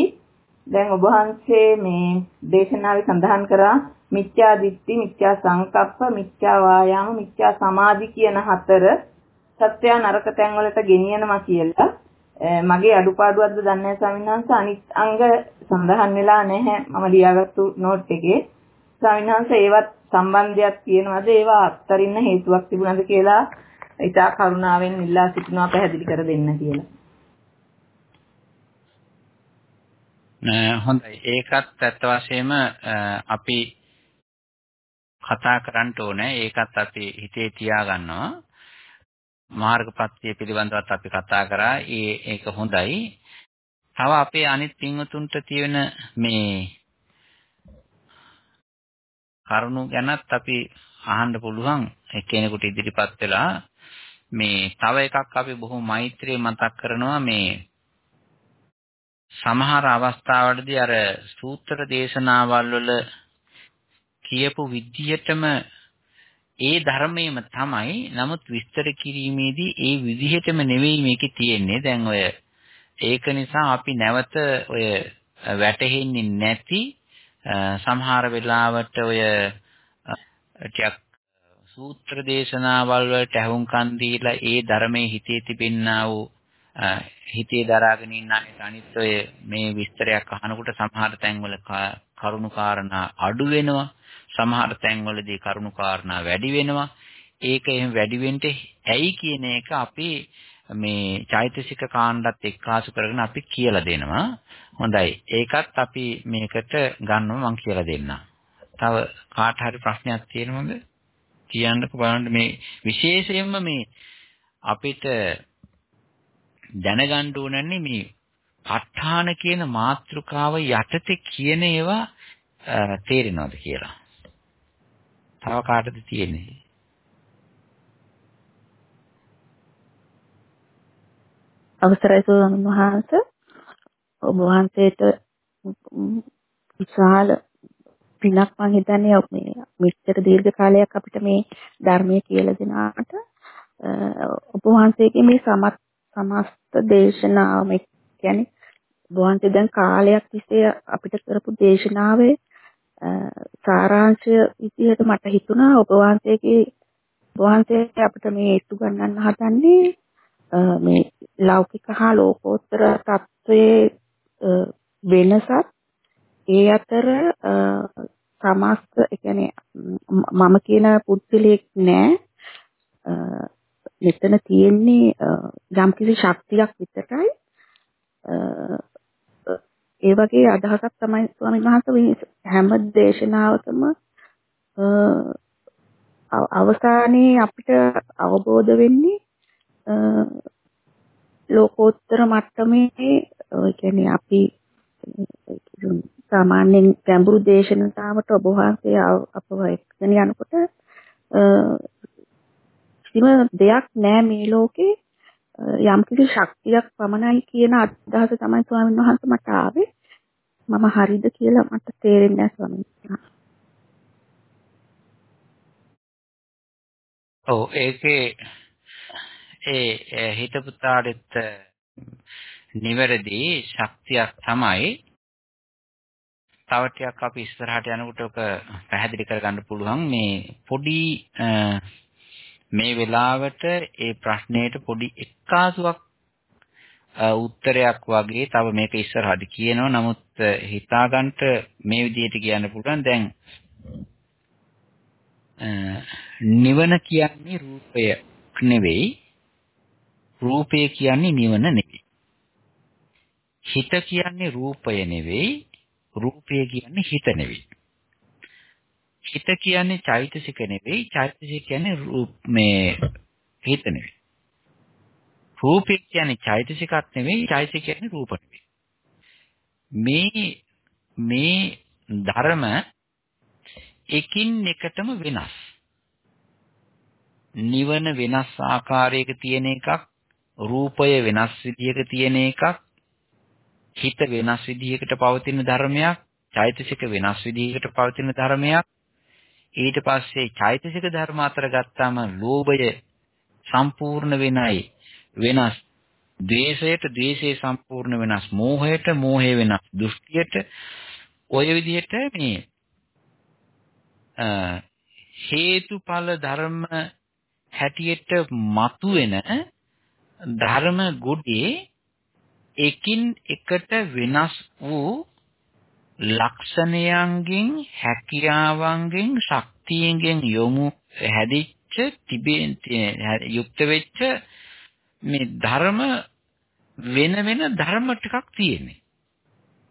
දැන් ඔබ වහන්සේ මේ දේශනාවේ සඳහන් කරා මිත්‍යා දිට්ඨි, මිත්‍යා සංකප්ප, මිත්‍යා වායාම, මිත්‍යා සමාධි කියන හතර සත්‍ය නරක තැන් වලට ගෙනියනවා කියලා. මගේ අඩුපාඩුවක්ද දන්නේ නැහැ ස්වාමීන් වහන්සේ අනිත් අංග සඳහන් වෙලා නැහැ මම ලියාගත්තු නෝට් එකේ. ස්වාමීන් වහන්සේ ඒවත් සම්බන්ධයක් තියෙනවද? ඒවා අත්තරින්න හේතුවක් තිබුණාද කියලා ඉතා කරුණාවෙන් ඉල්ලා සිටිනවා පැහැදිලි කර දෙන්න කියලා. හොඳයි. ඒකත් ඇත්ත වශයෙන්ම අපි කතා කරන්න ඕනේ. ඒකත් අපි හිතේ තියාගන්නවා. මාර්ගපත්‍ය පිළිබඳවත් අපි කතා කරා. ඒ ඒක හොඳයි. තව අපේ අනිත් පින්වතුන්ට තියෙන මේ කරුණු ගැනත් අපි අහන්න පුළුවන්. එක්කෙනෙකුට ඉදිරිපත් වෙලා මේ තව එකක් අපි බොහොම මෛත්‍රිය මතක් කරනවා මේ සමහර අවස්ථාවලදී අර සූත්‍ර දේශනාවල් වල කියපු විදිහටම ඒ ධර්මයේම තමයි. නමුත් විස්තර කිරීමේදී ඒ විදිහටම නෙවෙයි මේකේ තියෙන්නේ. දැන් ඔය ඒක නිසා අපි නැවත ඔය වැටහෙන්නේ නැති සමහර වෙලාවට ඔය ටිකක් සූත්‍ර දේශනාවල් වලට අහුම්කන් දීලා ඒ ධර්මයේ හිතේ තිබෙන්නා වූ හිතේ දරාගෙන ඉන්න අනිත් ඔය මේ විස්තරයක් අහනකොට සමහර තැන්වල කරුණු කාරණා අඩු වෙනවා. සමහර තැන්වලදී කරුණු කාරණා වැඩි වෙනවා. ඒක එහෙම වැඩි වෙන්න ඇයි කියන එක අපි මේ චෛතසික කාණ්ඩත් එක්කාසු කරගෙන අපි කියලා දෙනවා. හොඳයි. ඒකත් අපි මේකට ගන්නවා මම කියලා දෙන්නම්. තව කාට හරි ප්‍රශ්නයක් තියෙනවද? කියන්නකෝ බලන්න මේ විශේෂයෙන්ම මේ අපිට දැනගන්න ඕනන්නේ මේ ප ဋ ාණ කියන මාතෘකාව යටතේ කියන ඒවා තේරෙනවද කියලා. තව කාටද තියෙන්නේ? අවසරයි ස්වාමීන් වහන්සේ. ඔබ වහන්සේට විශාල පිනක් මම හිතන්නේ මේ මෙච්චර දීර්ඝ කාලයක් අපිට මේ ධර්මයේ කියලා දෙනාට. ඔබ වහන්සේගේ මේ සමත් සමස්ත දේශනාව කියන්නේ ඔබ වහන්සේ දැන් කාලයක් තිස්සේ අපිට කරපු දේශනාවේ සාරාංශය විදිහට මට හිතුණා. ඔබ වහන්සේගේ ඔබ වහන්සේ අපිට මේ ඉතු ගන්නන්න හදන්නේ මේ ලෞකික හා ලෝකෝත්තර තත්වයේ වෙනසක්. ඒ අතර සමස්ත ඒ කියන්නේ මම කියන පුද්ගලයෙක් නෑ. මෙතන තියෙන්නේ යම්කිසි ශක්තියක් විතරයි. ඒ වගේ අදහසක් තමයි ස්වාමීන් වහන්සේ මේ හැම දේශනාවකම අවසානයේ අපිට අවබෝධ වෙන්නේ ලෝකෝත්තර මට්ටමේ ඒ කියන්නේ අපි සාමාන්‍යයෙන් ගැඹුරු දේශනාවට ඔබ වහන්සේ අපව එක්කගෙන යනකොට කිසිම දෙයක් නෑ මේ ලෝකේ යම්කිසි ශක්තියක් පමණයි කියන අදහස තමයි ස්වාමීන් වහන්සේ මට ආවේ. මම හරිද කියලා මට තේරෙන්නේ නැහැ ස්වාමීන් වහන්සේ. ඔව් ඒකේ ඒ හිතපුතාඩෙත් නිවැරදි ශක්තියක් තමයි තව ටිකක් අපි ඉස්සරහට යනකොට ඔක පැහැදිලි කරගන්න පුළුවන්. මේ පොඩි මේ වෙලාවට ඒ ප්‍රශ්නයට පොඩි එක්කාසුවක් උත්තරයක් වගේ තව මේක ඉස්සරහට කියනවා. නමුත් හිතාගන්න මේ විදිහට කියන්න පුළුවන්. දැන් නිවන කියන්නේ රූපය නෙවෙයි රූපය කියන්නේ නිවන නෙවෙයි. හිත කියන්නේ රූපය නෙවෙයි. රූපය කියන්නේ හිත නෙවෙයි. හිත කියන්නේ චෛතසික නෙවෙයි. චෛතසික කියන්නේ රූප මේ හිත නෙවෙයි. රූපය කියන්නේ චෛතසිකක් නෙවෙයි. චෛතසික කියන්නේ රූප නෙවෙයි. මේ මේ ධර්ම එකින් එකටම වෙනස්. නිවන වෙනස් ආකාරයක තියෙන එකක්. රූපය වෙනස් විදියක තියෙන එකක් හිත වෙනස් විදියකට පවතින ධර්මයක් චෛතසික වෙනස් විදියකට පවතින ධර්මයක්. ඊට පස්සේ චෛතසික ධර්ම අතර ගත්තාම ලෝභය සම්පූර්ණ වෙනයි වෙනස්. ද්වේෂයට ද්වේෂය සම්පූර්ණ වෙනස් මෝහයට මෝහය වෙනස්. දෘෂ්ටියට ඔය විදිහට මේ හේතුඵල ධර්ම හැටියට මතුවෙන ධර්ම ගොඩේ එකින් එකට වෙනස් වූ ලක්ෂණයන්ගෙන් හැකියාවන්ගෙන් ශක්තියෙන් යොමු හැදිච්ච තිබෙන යුක්ත වෙච්ච මේ ධර්ම වෙන වෙන ධර්ම ටිකක් තියෙන්නේ.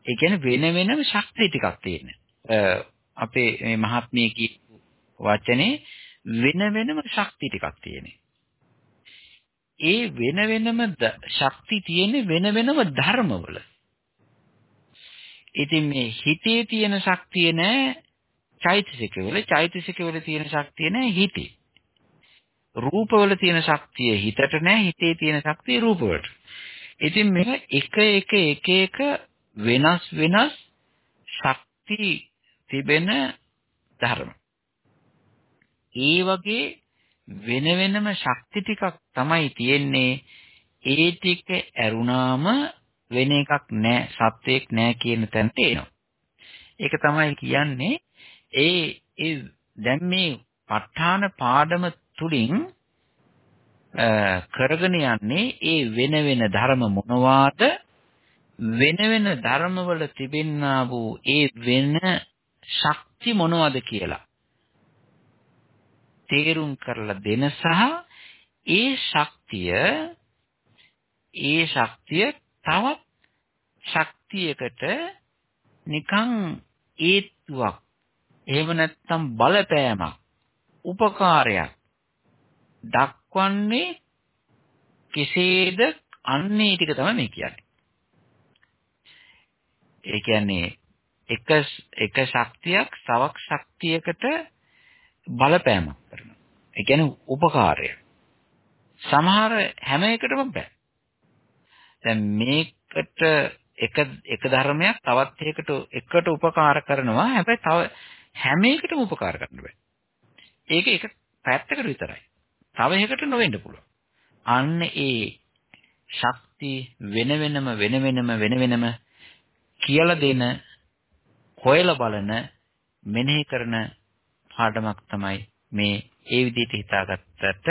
ඒ කියන්නේ වෙන වෙනම ශක්තිය ටිකක් තියෙන්නේ. අපේ මේ මහත්මිය කියපු වචනේ වෙන වෙනම ශක්ති ටිකක් තියෙන්නේ. ඒ වෙන වෙනම ශක්ති තියෙන්නේ වෙන වෙනම ධර්මවල. ඉතින් මේ හිතේ තියෙන ශක්තිය නෑ චෛතසිකවල චෛතසිකවල තියෙන ශක්තිය නෑ හිතේ. රූපවල තියෙන ශක්තිය හිතට නෑ හිතේ තියෙන ශක්තිය රූපවලට. ඉතින් මේක එක එක එක එක වෙනස් වෙනස් ශක්ති තිබෙන ධර්ම. ඒ වගේ වෙන වෙනම ශක්ති ටිකක් තමයි තියෙන්නේ. ඒ ටික ඇරුණාම වෙන එකක් නෑ සත්‍යයක් නෑ කියන තැනට එනවා. ඒක තමයි කියන්නේ ඒ ඒ දැන් මේ ප ဋ ාණ පාඩම තුලින් කරගෙන යන්නේ ඒ වෙන වෙන ධර්ම මොනවාද? වෙන වෙන ධර්මවල තිබෙන්නා වූ ඒ වෙන ශක්ති මොනවද කියලා. තේරුම් කරලා දෙන සහ ඒ ශක්තිය ඒ ශක්තිය තවත් ශක්තියකට නිකන් ඒත්තුවක් එහෙම නැත්නම් බලපෑමක් උපකාරයක් දක්වන්නේ කෙසේද අන්නේ ටික තමයි මේ කියන්නේ. ඒ කියන්නේ එක එක ශක්තියක් තවක් ශක්තියකට බලපෑමක් කරනවා. ඒ කියන්නේ උපකාරය. සමහර හැම එකටම බෑ. දැන් මේකට එක එක ධර්මයක් තවත් එකකට එකට උපකාර කරනවා. හැබැයි තව හැම එකටම උපකාර කරන්න බෑ. ඒක එක පැත්තකට විතරයි. තව එකකට නොවෙන්න පුළුවන්. අන්න ඒ ශක්ති වෙන වෙනම වෙන වෙනම වෙන වෙනම කියලා දෙන හොයලා බලන මෙනෙහි කරන පාඩමක් තමයි මේ ඒ විදිහට හිතාගත්තට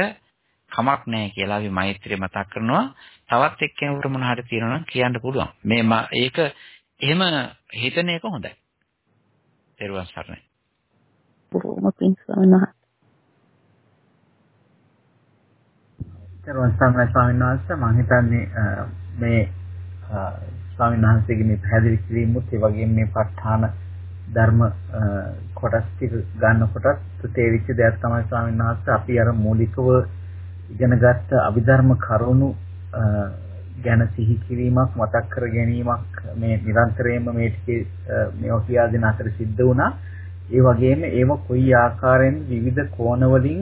කමක් නැහැ කියලා අපි මෛත්‍රිය මතක් කරනවා. තවත් එක්කෙනෙකුට මොන හරි තියෙනවා නම් කියන්න පුළුවන්. මේ ඒක එහෙම හිතන එක හොඳයි. ඊළඟ සරණයි. බොහොම පිං ස්වාමීන් වහන්සේ ස්වාමීන් වහන්සේ මම හිතන්නේ මේ ස්වාමීන් වහන්සේගේ මේ පැහැදිලි කිරීමුත් ඒ වගේම මේ ප ဋ ාණ ධර්ම කොටස් ටික ගන්නකොටත් තේරිච්ච දෙයක් තමයි ස්වාමීන් වහන්සේ අපි අර මූලිකව ඉගෙනගත්ත අභිධර්ම කරුණු ගැන සිහි කිරීමක් මතක් කර ගැනීමක් මේ නිරන්තරයෙන්ම මේ ටිකේ මේවා කියා දෙන අතර සිද්ධ වුණා. ඒ වගේම ඒව කොයි ආකාරයෙන් විවිධ කෝණ වලින්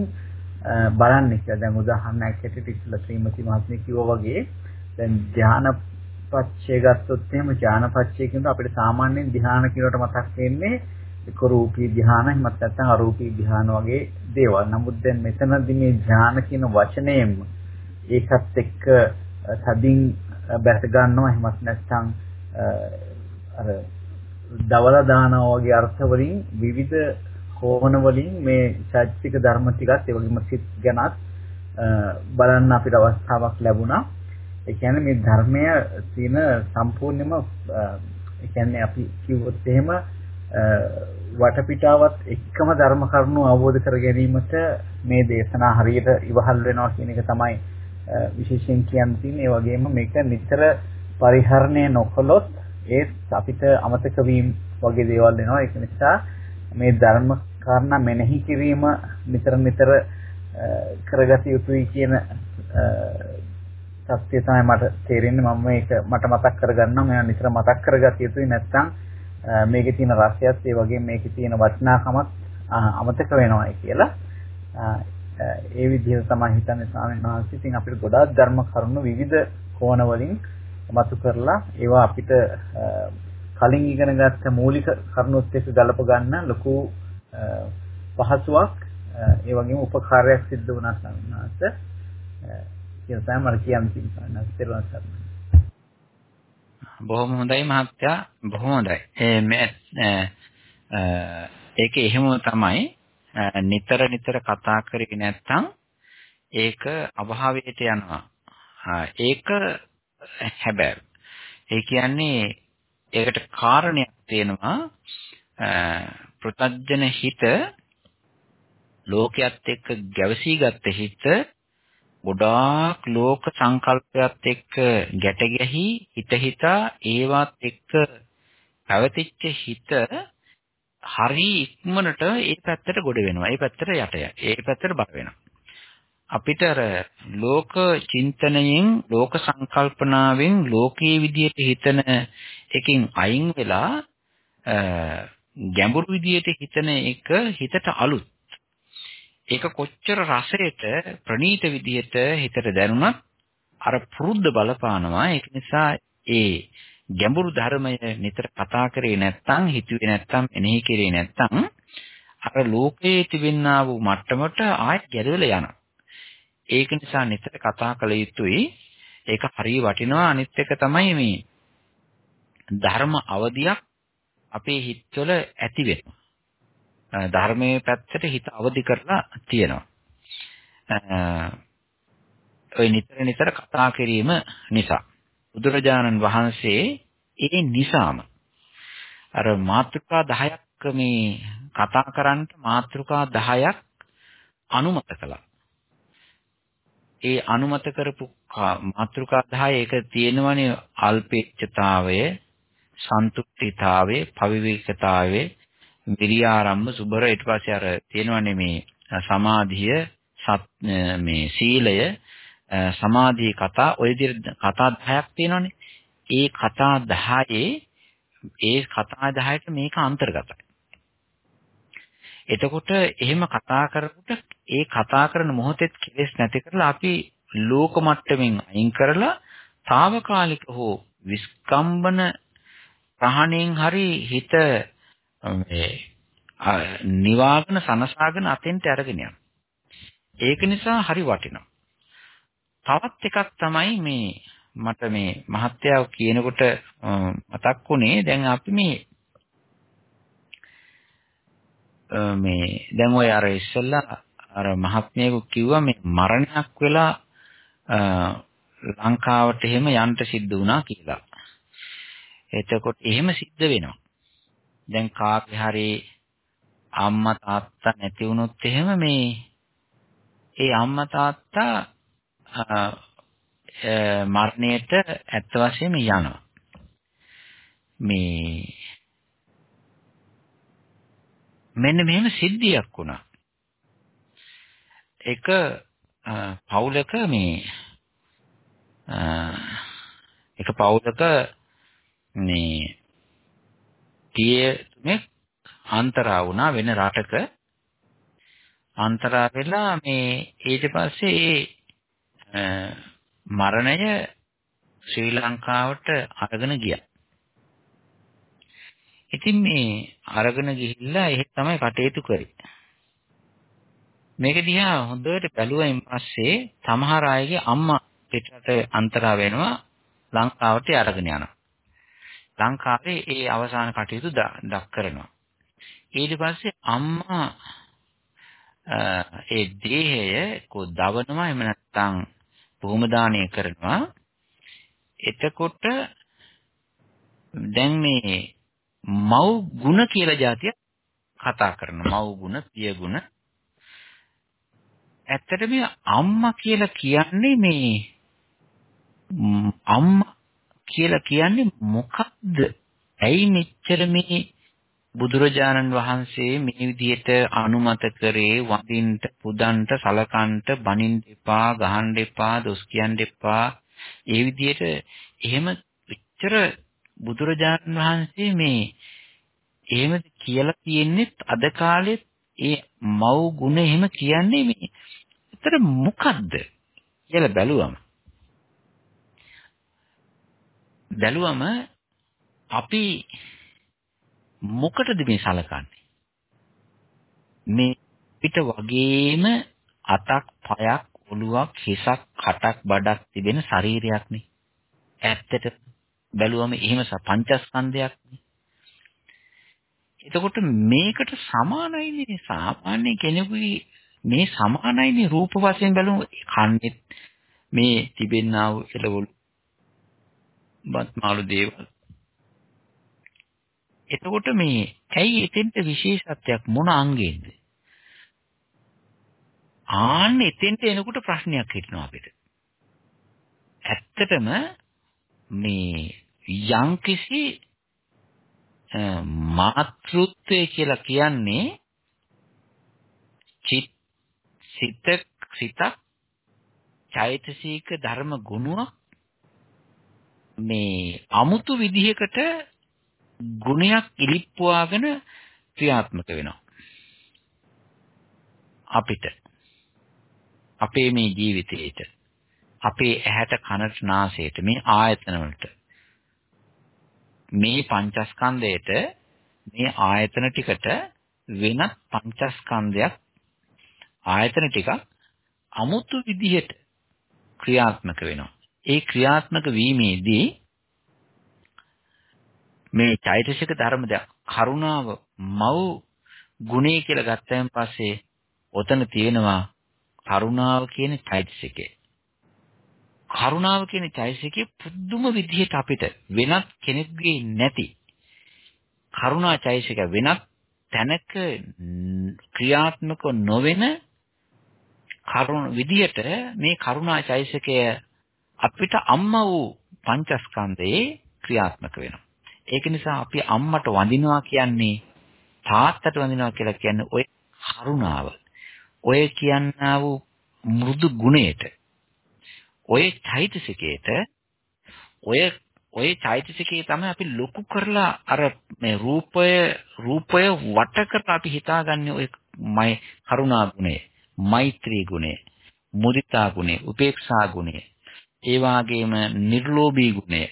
බලන්නේ කියලා. දැන් උදාහරණයක් හැටියට ඉස්සලා ශ්‍රීමති මහත්මිය කිව්වා වගේ දැන් ධානා පච්චය ගත්තොත් එහෙම ඥානපච්චය කියනකොට අපිට සාමාන්‍යයෙන් ධ්‍යාන කියනකොට මතක් වෙන්නේ එක රූපී ධ්‍යාන එහෙමත් නැත්නම් අරූපී ධ්‍යාන වගේ දේවල්. නමුත් දැන් මෙතනදී මේ ධ්‍යාන කියන වචනයෙන්ම ඒකත් එක්ක තදින් බැස ගන්නවා එහෙමත් නැත්නම් අර දවල දානවා වගේ අර්ථ වලින් විවිධ කෝණ වලින් මේ චෛත්‍යික ධර්ම ටිකත් ඒ වගේම සිත් ගැනත් බලන්න අපිට අවස්ථාවක් ලැබුණා. ඒ කියන්නේ මේ ධර්මය තියෙන සම්පූර්ණයෙන්ම ඒ කියන්නේ අපි කිව්වොත් එහෙම වටපිටාවත් එක්කම ධර්ම කරුණු අවබෝධ කර ගැනීමට මේ දේශනා හරියට ඉවහල් වෙනවා කියන එක තමයි විශේෂයෙන් කියන්න තියෙන්නේ. ඒ වගේම මේක නිතර පරිහරණය නොකළොත් ඒත් අපිට අමතක වීම වගේ දේවල් වෙනවා. ඒක නිසා මේ ධර්ම කාරණා මෙනෙහි කිරීම නිතර නිතර කරගත යුතුයි කියන සත්‍ය තමයි මට තේරෙන්නේ මම මේක මට මතක් කරගන්නවා මම නිතර මතක් කරගත යුතුයි නැත්නම් මේකේ තියෙන රසයත් ඒ වගේම මේකේ තියෙන වටිනාකමත් අමතක වෙනවායි කියලා ඒ විදිහට තමයි හිතන්නේ ස්වාමීන් වහන්සේ. ඉතින් අපිට ගොඩාක් ධර්ම කරුණු විවිධ කෝණ වලින් මතු කරලා ඒවා අපිට කලින් ඉගෙන ගත්ත මූලික කරුණුත් එක්ක ගලප ගන්න ලොකු පහසුවක් ඒ වගේම උපකාරයක් සිද්ධ වුණා ස්වාමීන් වහන්සේ. කියලා තමයි මට කියන්න තියෙන්නේ තෙරුවන් සරණයි. බොහොම හොඳයි මහත්තයා බොහොම හොඳයි. ඒ මේ ඒක එහෙම තමයි නිතර නිතර කතා කරේ නැත්නම් ඒක අභාවයට යනවා. ඒක හැබැයි ඒ කියන්නේ ඒකට කාරණයක් තියෙනවා ප්‍රත්‍යජන හිත ලෝකයක් එක්ක ගැවසී ගත්ත හිත ගොඩාක් ලෝක සංකල්පයත් එක්ක ගැට ගැහි හිත හිතා ඒවත් එක්ක පැවතිච්ච හිත හරි ඉක්මනට ඒ පැත්තට ගොඩ වෙනවා. ඒ පැත්තට යටය. ඒ පැත්තට බර වෙනවා. අපිට අර ලෝක චින්තනයෙන් ලෝක සංකල්පනාවෙන් ලෝකයේ විදියට හිතන එකකින් අයින් වෙලා ගැඹුරු විදියට හිතන එක හිතට අලුත්. ඒක කොච්චර රසයට ප්‍රනීත විදියට හිතට දැනුණත් අර පුරුද්ද බලපානවා. ඒක නිසා ඒ ගැඹුරු ධර්මය නිතර කතා කරේ නැත්නම් හිතුවේ නැත්නම් එනෙහි කරේ නැත්නම් අර ලෝකයේ තිබෙනා වූ මට්ටමට ආයෙත් ගැලවිලා යනවා. ඒක නිසා නිතර කතා කළ යුතුයි. ඒක හරිය වටිනවා. අනිත් එක තමයි මේ ධර්ම අවදියක් අපේ හිතවල ඇති වෙනවා. ධර්මයේ පැත්තට හිත අවදි කරලා තියෙනවා. ඔය නිතර නිතර කතා කිරීම නිසා බුදුරජාණන් වහන්සේ ඒ නිසාම අර මාතෘකා 10ක් මේ කතා කරන්න මාතෘකා 10ක් අනුමත කළා. ඒ අනුමත කරපු මාතෘකා 10 ඒක තියෙනවනේ අල්පේච්ඡතාවය, සන්තුෂ්ඨිතාවය, පවිවේකතාවය, විරියාරම්භ සුබර. ඊට පස්සේ අර තියෙනවනේ මේ සමාධිය මේ සීලය සමාධි කතා. ඔය විදිහට කතා 10ක් තියෙනවනේ. ඒ කතා 10 ඒ කතා 10ට මේක අන්තර්ගතයි. එතකොට එහෙම කතා කරනකොට ඒ කතා කරන මොහොතේ කෙලෙස් නැති කරලා අපි ලෝක මට්ටමින් අයින් කරලා తాවකාලික හෝ විස්කම්බන ප්‍රහණයෙන් හරි හිත මේ නිවාගෙන සනසාගෙන අතෙන්ට අරගෙන යනවා. ඒක නිසා හරි වටිනවා. තවත් එකක් තමයි මේ මට මේ මහත්යාව කියනකොට මතක් වුණේ දැන් අපි මේ මේ දැන් ඔය අර ඉස්සෙල්ලා අර මහත්මියకు කිව්වා මේ මරණයක් වෙලා ලංකාවට එහෙම යන්න සිද්ධ වුණා කියලා. එතකොට එහෙම සිද්ධ වෙනවා. දැන් කාගේ හරි අම්මා තාත්තා නැති වුණොත් එහෙම මේ ඒ අම්මා තාත්තා මරණයට ඇත්ත වශයෙන්ම යනවා. මේ මෙන්න මෙහෙම සිද්ධියක් වුණා. එක පවුලක මේ එක පවුලක මේ පියේ අන්තරා වුණා වෙන රටක අන්තරා වෙලා මේ ඊට පස්සේ ඒ මරණය ශ්‍රී ලංකාවට අරගෙන ගියා. ඉතින් මේ අරගෙන ගිහිල්ලා එහෙ තමයි කටයුතු කරේ. මේක දිහා හොඳට බැලුවයින් පස්සේ සමහර අයගේ අම්මා පිටරට අන්තරා වෙනවා ලංකාවට අරගෙන යනවා. ලංකාවේ ඒ අවසාන කටයුතු දක් කරනවා. ඊට පස්සේ අම්මා ඒ දේහය කො දවනවා එහෙම නැත්නම් භූම දාණය කරනවා. එතකොට දැන් මේ මව් ගුණ කියලා જાතිය කතා කරනවා. මව් ගුණ, පිය ගුණ. ඇත්තට මේ අම්මා කියලා කියන්නේ මේ අම්මා කියලා කියන්නේ මොකක්ද? ඇයි මෙච්චර මේ බුදුරජාණන් වහන්සේ මේ විදිහට අනුමත කරේ? වඳින්න පුදන්ට සලකන්ට බනින්න එපා ගහන්න එපා දොස් කියන්න එපා. ඒ විදිහට එහෙම එච්චර බුදුරජාණන් වහන්සේ මේ එහෙම කියලා තියෙන්නේ අද කාලෙත් ඒ මව් ගුණ එහෙම කියන්නේ මේ. ඇත්තට මොකද්ද? කියලා බැලුවම බැලුවම අපි මොකටද මේ සලකන්නේ? මේ පිට වගේම අතක්, පයක්, ඔළුවක්, හිසක්, කටක්, බඩක් තිබෙන ශරීරයක් නේ. ඇත්තට බැලුවම එහෙම පංචස්කන්ධයක් නේ. එතකොට මේකට සමානයිනේ සාමාන්‍ය කෙනෙකුගේ මේ සමානයිනේ රූප වශයෙන් බලමු කන්නේ මේ තිබෙනා වූ එළවලු බත් මාළු දේවල් එතකොට මේ ඇයි එතෙන්ට විශේෂත්වයක් මොන අංගෙන්ද? ආන්න එතෙන්ට එනකොට ප්‍රශ්නයක් හිටිනවා අපිට. ඇත්තටම මේ යම්කිසි මාතෘත්වය කියලා කියන්නේ චිත් සිත සිතක් චෛතසික ධර්ම ගුණයක් මේ අමුතු විදිහකට ගුණයක් ඉලිප්පුවාගෙන ක්‍රියාත්මක වෙනවා. අපිට අපේ මේ ජීවිතේට අපේ ඇහැට කනට නාසයට මේ ආයතන වලට මේ පංචස්කන්ධයට මේ ආයතන ටිකට වෙනත් පංචස්කන්ධයක් ආයතන ටිකක් අමුතු විදිහට ක්‍රියාත්මක වෙනවා. ඒ ක්‍රියාත්මක වීමේදී මේ චෛතසික ධර්ම දෙක කරුණාව මව් ගුණේ කියලා ගත්තයින් පස්සේ ඔතන තියෙනවා කරුණාව කියන චෛතසිකය. කරුණාව කියන චෛතසිකේ පුදුම විදිහට අපිට වෙනත් කෙනෙක්ගේ නැති කරුණා චෛතසික වෙනත් තැනක ක්‍රියාත්මක නොවන කරුණ විදිහට මේ කරුණා චෛතසිකය අපිට අම්මා වූ පංචස්කන්ධයේ ක්‍රියාත්මක වෙනවා. ඒක නිසා අපි අම්මට වඳිනවා කියන්නේ තාත්තට වඳිනවා කියලා කියන්නේ ඔය කරුණාව. ඔය කියන්නා වූ මෘදු ගුණයට. ඔය චෛතසිකයට ඔය ඔය චෛතසිකේ තමයි අපි ලොකු කරලා අර මේ රූපය රූපය වට කරලා අපි හිතාගන්නේ ඔය මයි කරුණා ගුණය, මෛත්‍රී ගුණය, මුදිතා ගුණය, උපේක්ෂා ගුණය, ඒ වගේම නිර්ලෝභී ගුණය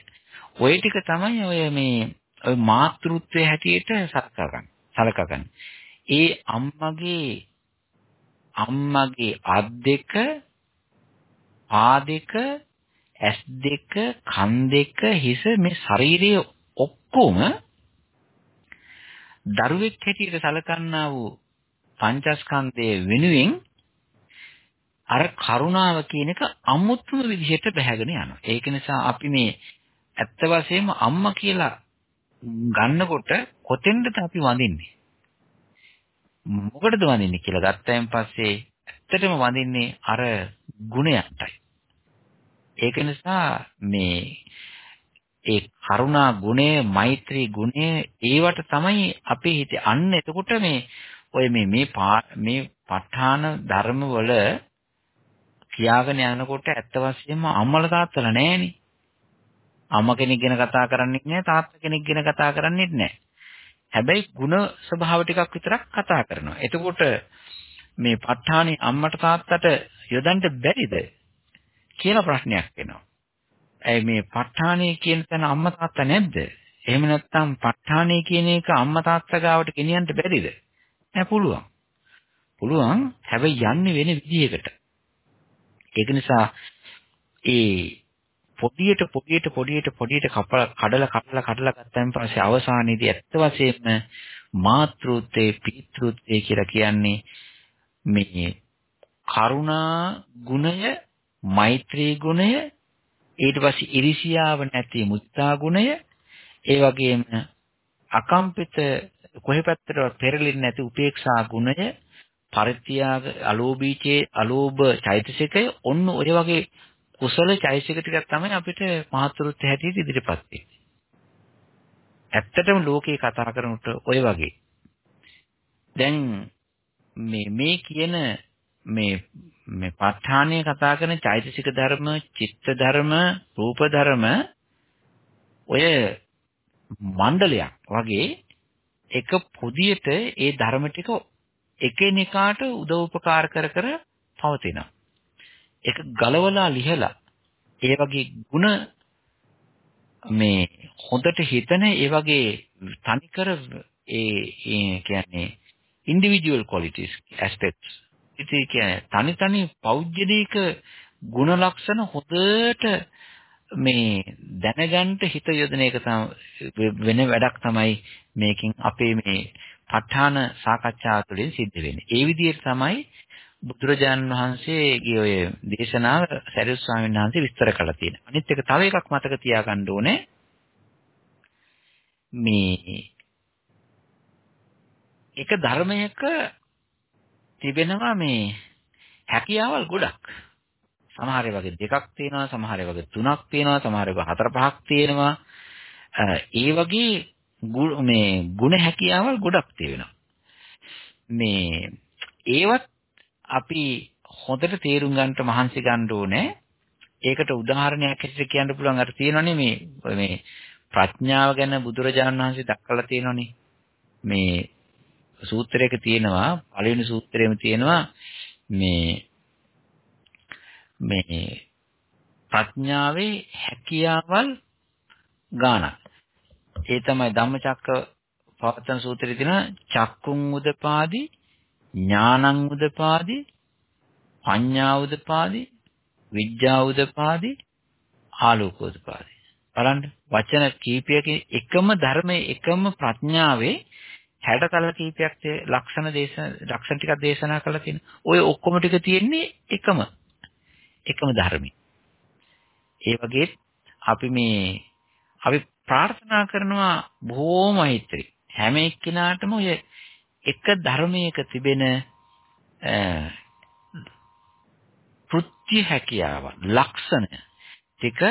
ওই ටික තමයි ඔය මේ ඔය මාතෘත්වයේ හැටියට සලකගන්න. සලකගන්න. ඒ අම්මගේ අම්මගේ අත් දෙක පා දෙක ඇස් දෙක කන් දෙක හිස මේ ශරීරයේ ඔක්කොම දරුවෙක් හැටියට සලකන්නා වූ පංචස්කන්ධයේ වෙනුවෙන් අර කරුණාව කියන එක අමුතුම විදිහට බැහැගෙන යනවා. ඒක නිසා අපි මේ ඇත්ත වශයෙන්ම අම්මා කියලා ගන්නකොට කොතෙන්ද අපි වඳින්නේ? මොකටද වඳින්නේ කියලා ගත්තයින් පස්සේ ඇත්තටම වඳින්නේ අර ගුණයන්ටයි. ඒක නිසා මේ ඒ කරුණා ගුණය, මෛත්‍රී ගුණය ඒවට තමයි අපේ හිතේ අන්න එතකොට මේ ඔය මේ මේ මේ ප ဋ ාණ ධර්ම වල කියාගෙන යනකොට ඇත්ත වශයෙන්ම අම්මල තාත්තලා නැහෙනේ. අම්මා කෙනෙක් ගැන කතා කරන්නේත් නැහැ තාත්තා කෙනෙක් ගැන කතා කරන්නේත් නැහැ. හැබැයි ಗುಣ ස්වභාව ටිකක් විතරක් කතා කරනවා. එතකොට මේ ප ဋ ාණේ අම්මට තාත්තට යොදන්න බැරිද කියලා ප්‍රශ්නයක් එනවා. ඇයි මේ ප ဋ ාණේ කියන තැන අම්මා තාත්තා නැද්ද? එහෙම නැත්නම් ප ဋ ාණේ කියන එක අම්මා තාත්තා ගාවට ගෙනියන්න බැරිද? නෑ පුළුවන්. පුළුවන්. හැබැයි යන්නේ වෙන විදිහකට. ඒක නිසා ඒ පොඩියට පොඩියට පොඩියට පොඩියට කපලා කඩලා කඩලා කඩලා ගත්තන් පස්සේ අවසානයේදී ඇත්ත වශයෙන්ම මාතෘත්වයේ පීතෘත්වයේ කියලා කියන්නේ මේ කරුණා ගුණය මෛත්‍රී ගුණය ඊට පස්සේ ඉරිසියාව නැති මුත්තා ගුණය ඒ වගේම අකම්පිත කොහේ පැත්තට පෙරලෙන්නේ නැති උපේක්ෂා ගුණය පරිත්‍යාග අලෝභීචේ අලෝභ චෛතසිකය ඔන්න ඔය වගේ කුසල චෛතසික ටිකක් තමයි අපිට මහත්තුරුත් හැටියට ඉදිරිපත් වෙන්නේ. ඇත්තටම ලෝකේ කතා කරනකොට ඔය වගේ. දැන් මේ මේ කියන මේ මේ ප ဋ ාණයේ කතා කරන චෛතසික ධර්ම, චිත්ත ධර්ම, රූප ධර්ම ඔය මණ්ඩලයක් වගේ එක පොදියට ඒ ධර්ම ටික එකිනෙකාට උදව් උපකාර කර කර පවතිනවා. ඒක ගලවලා ලිහලා ඒ වගේ ಗುಣ මේ හොඳට හිතන ඒ වගේ තනිකර ඒ කියන්නේ individual qualities aspects ඉතින් කියන්නේ තනි තනි පෞද්ගලික ගුණ ලක්ෂණ හොඳට මේ දැනගන්න හිත යොදන එක වෙන වැඩක් තමයි මේකෙන් අපේ මේ ප ဋ ාණ සාකච්ඡා තුළින් සිද්ධ වෙන්නේ. ඒ විදිහට තමයි බුදුරජාණන් වහන්සේගේ ඔය දේශනාව සරියුත් ස්වාමීන් වහන්සේ විස්තර කළා තියෙනවා. අනිත් එක තව එකක් මතක තියාගන්න ඕනේ. මේ එක ධර්මයක තිබෙනවා මේ හැකියාවල් ගොඩක්. සමහර වගේ දෙකක් තියෙනවා, සමහර වගේ තුනක් තියෙනවා, සමහර වගේ හතර පහක් තියෙනවා. ඒ වගේ මේ ಗುಣ හැකියාවල් ගොඩක් තියෙනවා. මේ ඒවත් අපි හොඳට තේරුම් ගන්නට මහන්සි ගන්න ඕනේ. ඒකට උදාහරණයක් ඇටියට කියන්න පුළුවන් අර තියෙනවනේ මේ මේ ප්‍රඥාව ගැන බුදුරජාණන් වහන්සේ දක්වලා තියෙනවනේ. මේ සූත්‍රයක තියෙනවා පළවෙනි සූත්‍රයේම තියෙනවා මේ මේ ප්‍රඥාවේ හැකියාවල් ගානක්. ඒ තමයි ධම්මචක්ක පවත්තන සූත්‍රයේ තියෙන චක්කුං උදපාදි ඥානං උදපාදි පඤ්ඤා උදපාදි විද්‍යා උදපාදි ආලෝක උදපාදි බලන්න වචන කීපයකින් එකම ධර්මයේ එකම ප්‍රඥාවේ හැඩතල කීපයක් ලක්ෂණ දේශ ලක්ෂණ ටිකක් දේශනා කරලා තියෙනවා. ඔය ඔක්කොම ටික තියෙන්නේ එකම එකම ධර්මයේ. ඒ වගේ අපි මේ අපි ප්‍රාර්ථනා කරනවා බොහෝම මෛත්‍රී. හැම එක්කිනාටම ඔය එක ධර්මයක තිබෙන කෘත්‍ය හැකියාව ලක්ෂණ ටික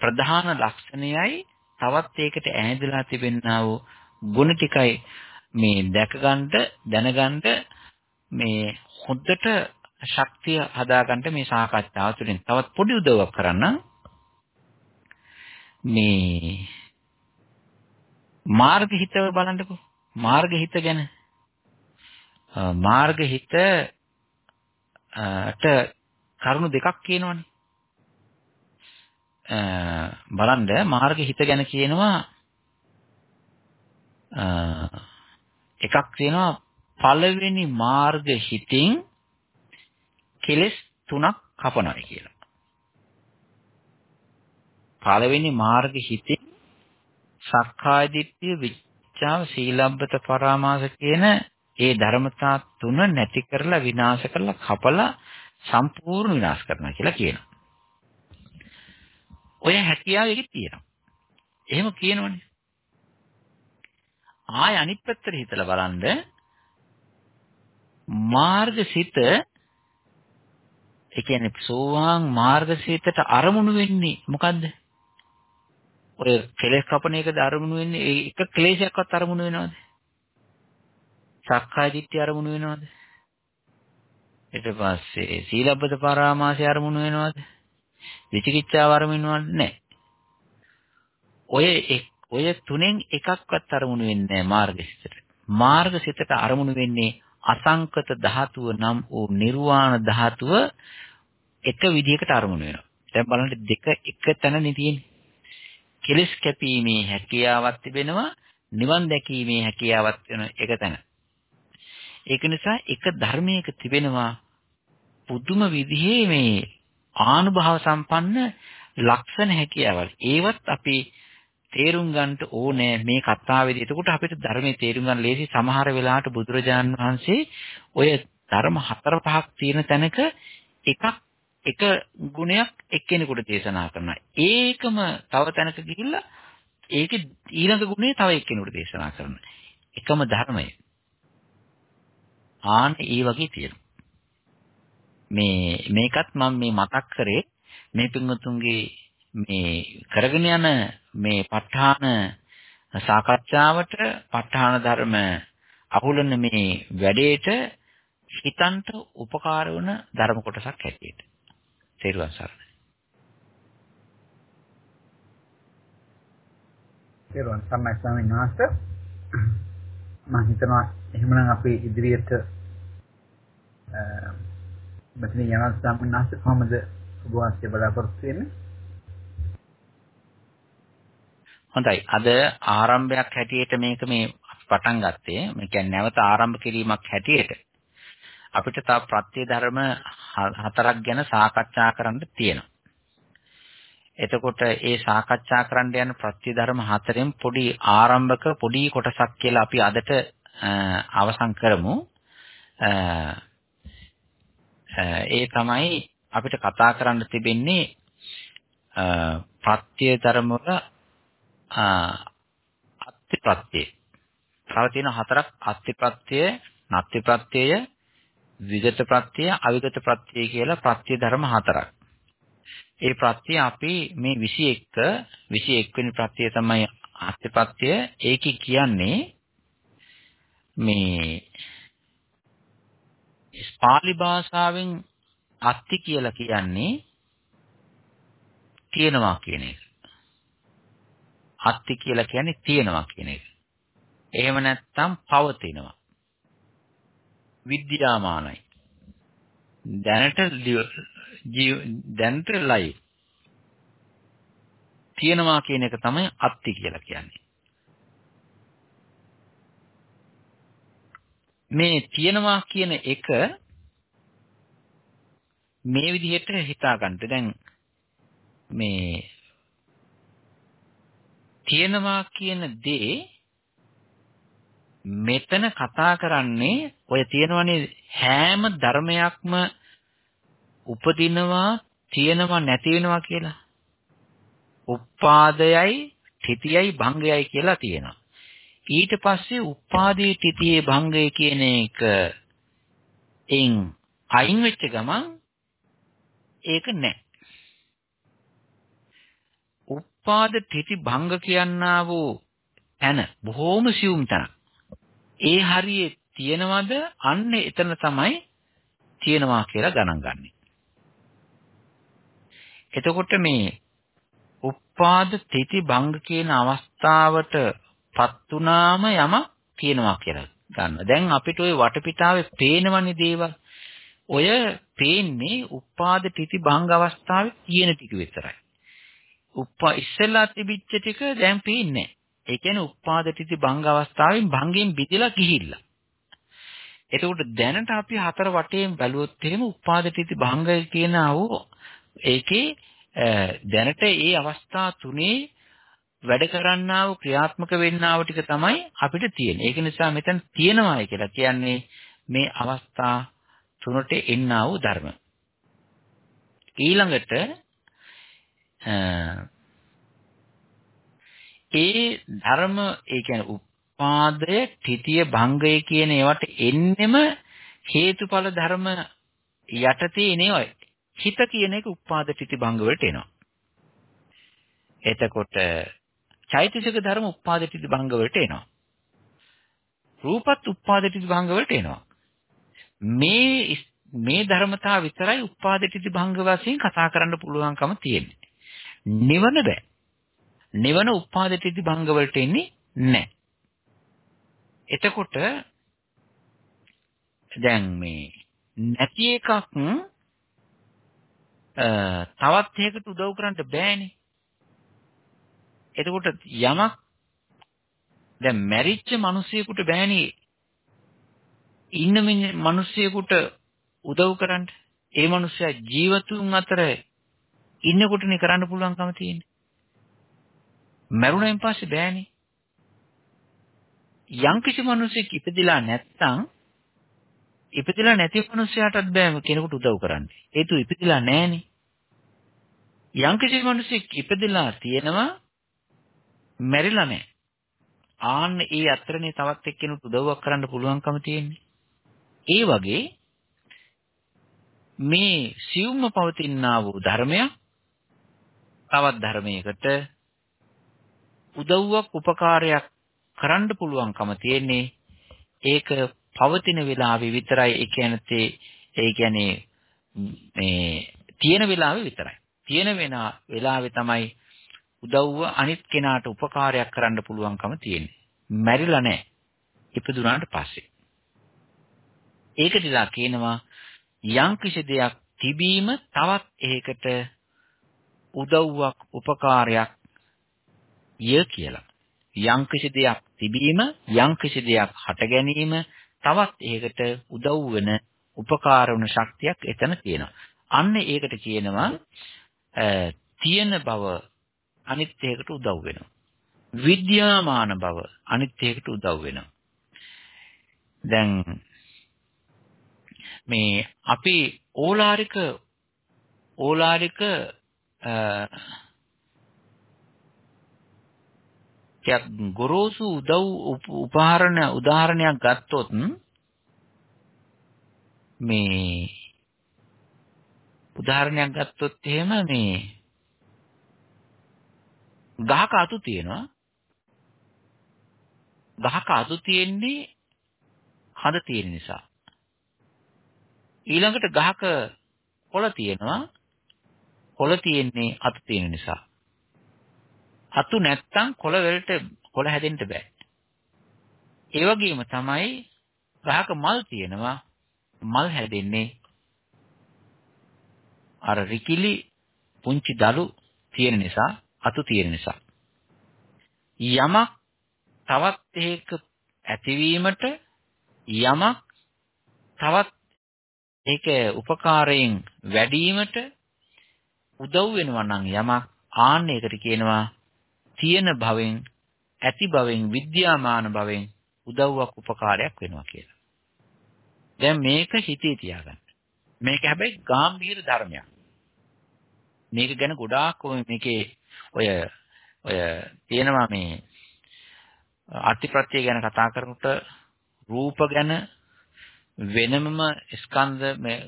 ප්‍රධාන ලක්ෂණයයි තවත් ඒකට ඈඳලා තිබෙනා වූ ගුණ ටිකයි මේ දැකගන්න දැනගන්න මේ හොඳට ශක්තිය හදාගන්න මේ සාකච්ඡාව තුළින් තවත් පොඩි උදව්වක් කරන්න මේ මාර්ග හිතව බලන්නකෝ. මාර්ග හිත ගැන. මාර්ග හිතට කරුණු දෙකක් කියනවනේ. බලන්න මාර්ග හිත ගැන කියනවා. එකක් තියෙනවා පළවෙනි මාර්ග හිතින් කෙලස් තුනක් කපනවා කියලා. පළවෙනි මාර්ග හිතින් සක්කාය දිට්ඨිය විචාව සීලබ්බත පරාමාස කියන ඒ ධර්මතා තුන නැති කරලා විනාශ කරලා කපලා සම්පූර්ණ විනාශ කරනවා කියලා කියනවා. ඔය හැකියාව ඒකේ තියෙනවා. එහෙම කියනවනේ. ආය අනිත් පැත්තට හිතලා බලන්න මාර්ගසිත ඒ කියන්නේ සෝවාන් මාර්ගසිතට අරමුණු වෙන්නේ මොකද්ද? ඔය කෙලෙස් කපන එකද අරමුණු වෙන්නේ එක ක්ලේශයක්වත් අරමුණු වෙනවද? සක්කාය දිට්ඨිය අරමුණු වෙනවද? ඊට පස්සේ සීලබ්බත පරාමාසය අරමුණු වෙනවද? විචිකිච්ඡාව අරමුණු වෙනවද? නැහැ. ඔය ඔය තුනෙන් එකක්වත් අරමුණු වෙන්නේ නැහැ මාර්ගසිතට. මාර්ගසිතට අරමුණු වෙන්නේ අසංකත ධාතුව නම් වූ නිර්වාණ ධාතුව එක විදිහකට අරමුණු වෙනවා. දැන් බලන්න දෙක එක තැනනේ තියෙන්නේ. කෙලස් කැපීමේ හැකියාවක් තිබෙනවා නිවන් දැකීමේ හැකියාවක් වෙන එක තැන. ඒක නිසා එක ධර්මයක තිබෙනවා පුදුම විදිහේ මේ ආනුභාව සම්පන්න ලක්ෂණ හැකියාවල්. ඒවත් අපි තේරුම් ගන්නට ඕනේ මේ කතාවේදී. එතකොට අපිට ධර්මයේ තේරුම් ගන්න ලේසි සමහර වෙලාවට බුදුරජාන් වහන්සේ ඔය ධර්ම හතර පහක් තියෙන තැනක එකක් එක ගුණයක් එක්කෙනෙකුට දේශනා කරනවා. ඒකම තව තැනක ගිහිල්ලා ඒකේ ඊළඟ ගුණය තව එක්කෙනෙකුට දේශනා කරනවා. එකම ධර්මය. ආන් ඒ වගේ තියෙනවා. මේ මේකත් මම මේ මතක් කරේ මේ පින්වතුන්ගේ මේ කරගෙන යන මේ ප ဋ ාහන සාකච්ඡාවට ප ဋ ාහන ධර්ම අහුලන මේ වැඩේට හිතන්ට උපකාර වන ධර්ම කොටසක් හැටියට. තේරුවන් සරණයි. තේරුවන් සරණයි ස්වාමීන් වහන්සේ. මම හිතනවා එහෙමනම් අපි ඉදිරියට මෙතන යන ස්වාමීන් වහන්සේ කොහොමද ඔබ වහන්සේ බලාපොරොත්තු වෙන්නේ? හොඳයි. අද ආරම්භයක් හැටියට මේක මේ පටන් ගත්තේ. මේ කියන්නේ නැවත ආරම්භ කිරීමක් හැටියට අපිට තව ප්‍රත්‍ය ධර්ම හතරක් ගැන සාකච්ඡා කරන්න තියෙනවා. එතකොට ඒ සාකච්ඡා කරන්න යන ප්‍රත්‍ය ධර්ම හතරෙන් පොඩි ආරම්භක පොඩි කොටසක් කියලා අපි අදට අවසන් කරමු. ඒ තමයි අපිට කතා කරන්න තිබෙන්නේ ප්‍රත්‍ය ධර්ම වල අත්‍ය ප්‍රත්‍ය. තව තියෙන හතරක් අත්‍ය ප්‍රත්‍ය, නත්‍ය ප්‍රත්‍යය, විගත ප්‍රත්‍යය, අවිගත ප්‍රත්‍යය කියලා ප්‍රත්‍ය ධර්ම හතරක්. ඒ ප්‍රත්‍ය අපි මේ 21 21 වෙනි ප්‍රත්‍යය තමයි අත්‍ය ප්‍රත්‍යය. ඒකේ කියන්නේ මේ පාලි භාෂාවෙන් අත්ති කියලා කියන්නේ තියෙනවා කියන එක. අත්ති කියලා කියන්නේ තියෙනවා කියන එක. එහෙම නැත්නම් පවතිනවා. විද්‍යාමානයි. දැනට දැනට ලයි. තියෙනවා කියන එක තමයි අත්ති කියලා කියන්නේ. මේ තියෙනවා කියන එක මේ විදිහට හිතා ගන්න. දැන් මේ තියෙනවා කියන දේ මෙතන කතා කරන්නේ ඔය තියෙනවනේ හැම ධර්මයක්ම උපදිනවා තියෙනවා නැති වෙනවා කියලා. උපාදයයි තිතියයි භංගයයි කියලා තියෙනවා. ඊට පස්සේ උපාදී තිතියේ භංගය කියන එක එන් අයින් වෙච්ච ගමන් ඒක නැහැ. උපාද තිති භංග කියනා වූ තැන බොහෝම සියුම් තැන. ඒ හරියේ තියෙනවද අන්න එතන තමයි තියෙනවා කියලා ගණන් ගන්නෙ. එතකොට මේ උපාද තිති භංග කියන අවස්ථාවට පත් වුණාම යම තියෙනවා කියලා ගන්න. දැන් අපිට ওই වටපිටාවේ පේනවනේ දේවල්. ඔය පේන්නේ උපාද තිති භංග අවස්ථාවේ තියෙන ටික විතරයි. උප්පා ඉස්සෙල්ලා තිබිච්ච ටික දැන් පේන්නේ නැහැ. ඒ කියන්නේ උපාද තිති භංග අවස්ථාවෙන් භංගෙන් බිඳලා ගිහිල්ලා. එතකොට දැනට අපි හතර වටේම බැලුවොත් එහෙම උපාද තිති භංග කියන ආව ඒකේ දැනට ඒ අවස්ථා තුනේ වැඩ කරන්නා වූ ක්‍රියාත්මක වෙන්නා වූ ටික තමයි අපිට තියෙන්නේ. ඒක නිසා මෙතන තියෙනවායි කියලා කියන්නේ මේ අවස්ථා තුනට එන්නා වූ ධර්ම. ඊළඟට ඒ ධර්ම ඒ කියන්නේ උපාදය, තිතිය, භංගය කියන ඒවට එන්නෙම හේතුඵල ධර්ම යටතේ එනේවයි. හිත කියන එක උපාද තිති භංග වලට එනවා. එතකොට චෛතසික ධර්ම උපාද තිති භංග වලට එනවා. රූපත් උපාද තිති භංග වලට එනවා. මේ මේ ධර්මතාව විතරයි උපාද තිති භංග වශයෙන් කතා කරන්න පුළුවන්කම තියෙන්නේ. නිවන බෑ. නිවන උපාද තිති භංග වලට එන්නේ නැහැ. එතකොට දැන් මේ නැති එකක් තවත් එකකට උදව් කරන්න බෑනේ. එතකොට යමක් දැන් මැරිච්ච මිනිසියෙකුට බෑනේ ඉන්න මිනිසියෙකුට උදව් කරන්න. ඒ මිනිසයා ජීවතුන් අතර ඉන්නකොටනේ කරන්න පුළුවන්කම තියෙන්නේ. මැරුණෙන් පස්සේ බෑනේ. යම්කිසි මිනිසෙක් ඉපදිලා නැත්තම් ඉපදිලා නැති මිනිසයාටත් බෑ කෙනෙකුට උදව් කරන්න. හේතුව ඉපදිලා නැහනේ. යම්කිසි මිනිසෙක් ඉපදිලා තියෙනවා මැරිලා නැහැ. ආන්න ඒ අතරනේ තවත් එක්කෙනෙකුට උදව්වක් කරන්න පුළුවන්කම තියෙන්නේ. ඒ වගේ මේ සියුම්ම පවතිනා වූ ධර්මය තවත් ධර්මයකට උදව්වක් උපකාරයක් කරන්න පුළුවන්කම තියෙන්නේ. ඒක පවතින වෙලාවේ විතරයි. ඒ කියන්නේ ඒ කියන්නේ මේ තියෙන වෙලාවේ විතරයි. තියෙන වෙන වෙලාවේ තමයි උදව්ව අනිත් කෙනාට උපකාරයක් කරන්න පුළුවන්කම තියෙන්නේ. මැරිලා නැහැ. ඉපදුනාට පස්සේ. ඒක දිලා කියනවා යම් කිසි දෙයක් තිබීම තවත් ඒකට උදව්වක් උපකාරයක් ය කියලා. යම් කිසි දෙයක් තිබීම යම් කිසි දෙයක් හට ගැනීම තවත් ඒකට උදව් වෙන උපකාර වන ශක්තියක් එතන තියෙනවා. අන්න ඒකට කියනවා තියෙන බව අනිත් එකකට උදව් වෙනවා. විද්‍යාමාන බව අනිත් එකකට උදව් වෙනවා. දැන් මේ අපි ඕලාරික ඕලාරික ටිකක් ගොරෝසු උදව් උපහරණ උදාහරණයක් ගත්තොත් මේ උදාහරණයක් ගත්තොත් එහෙම මේ ගහක අතු තියෙනවා. ගහක අතු තියෙන්නේ හඳ තියෙන නිසා. ඊළඟට ගහක කොළ තියෙනවා. කොළ තියෙන්නේ අතු තියෙන නිසා. අතු නැත්තම් කොළ වලට කොළ හැදෙන්න බෑ. ඒ වගේම තමයි ගහක මල් තියෙනවා මල් හැදෙන්නේ අර රිකිලි පුංචි දලු තියෙන නිසා අතු තියෙන නිසා. යමක් තවත් ඒක ඇතිවීමට යමක් තවත් ඒක උපකාරයෙන් වැඩිවීමට උදව් වෙනවා නම් යමක් ආන්න ඒකට කියනවා තියෙන භවෙන් ඇති භවෙන් විද්‍යාමාන භවෙන් උදව්වක් උපකාරයක් වෙනවා කියලා. දැන් මේක හිතේ තියාගන්න. මේක හැබැයි ගැඹීර ධර්මයක්. මේක ගැන ගොඩාක් මේකේ ඔය ඔය තියෙනවා මේ අතිප්‍රත්‍ය ගැන කතා කරනකොට රූප ගැන වෙනමම ස්කන්ධ මේ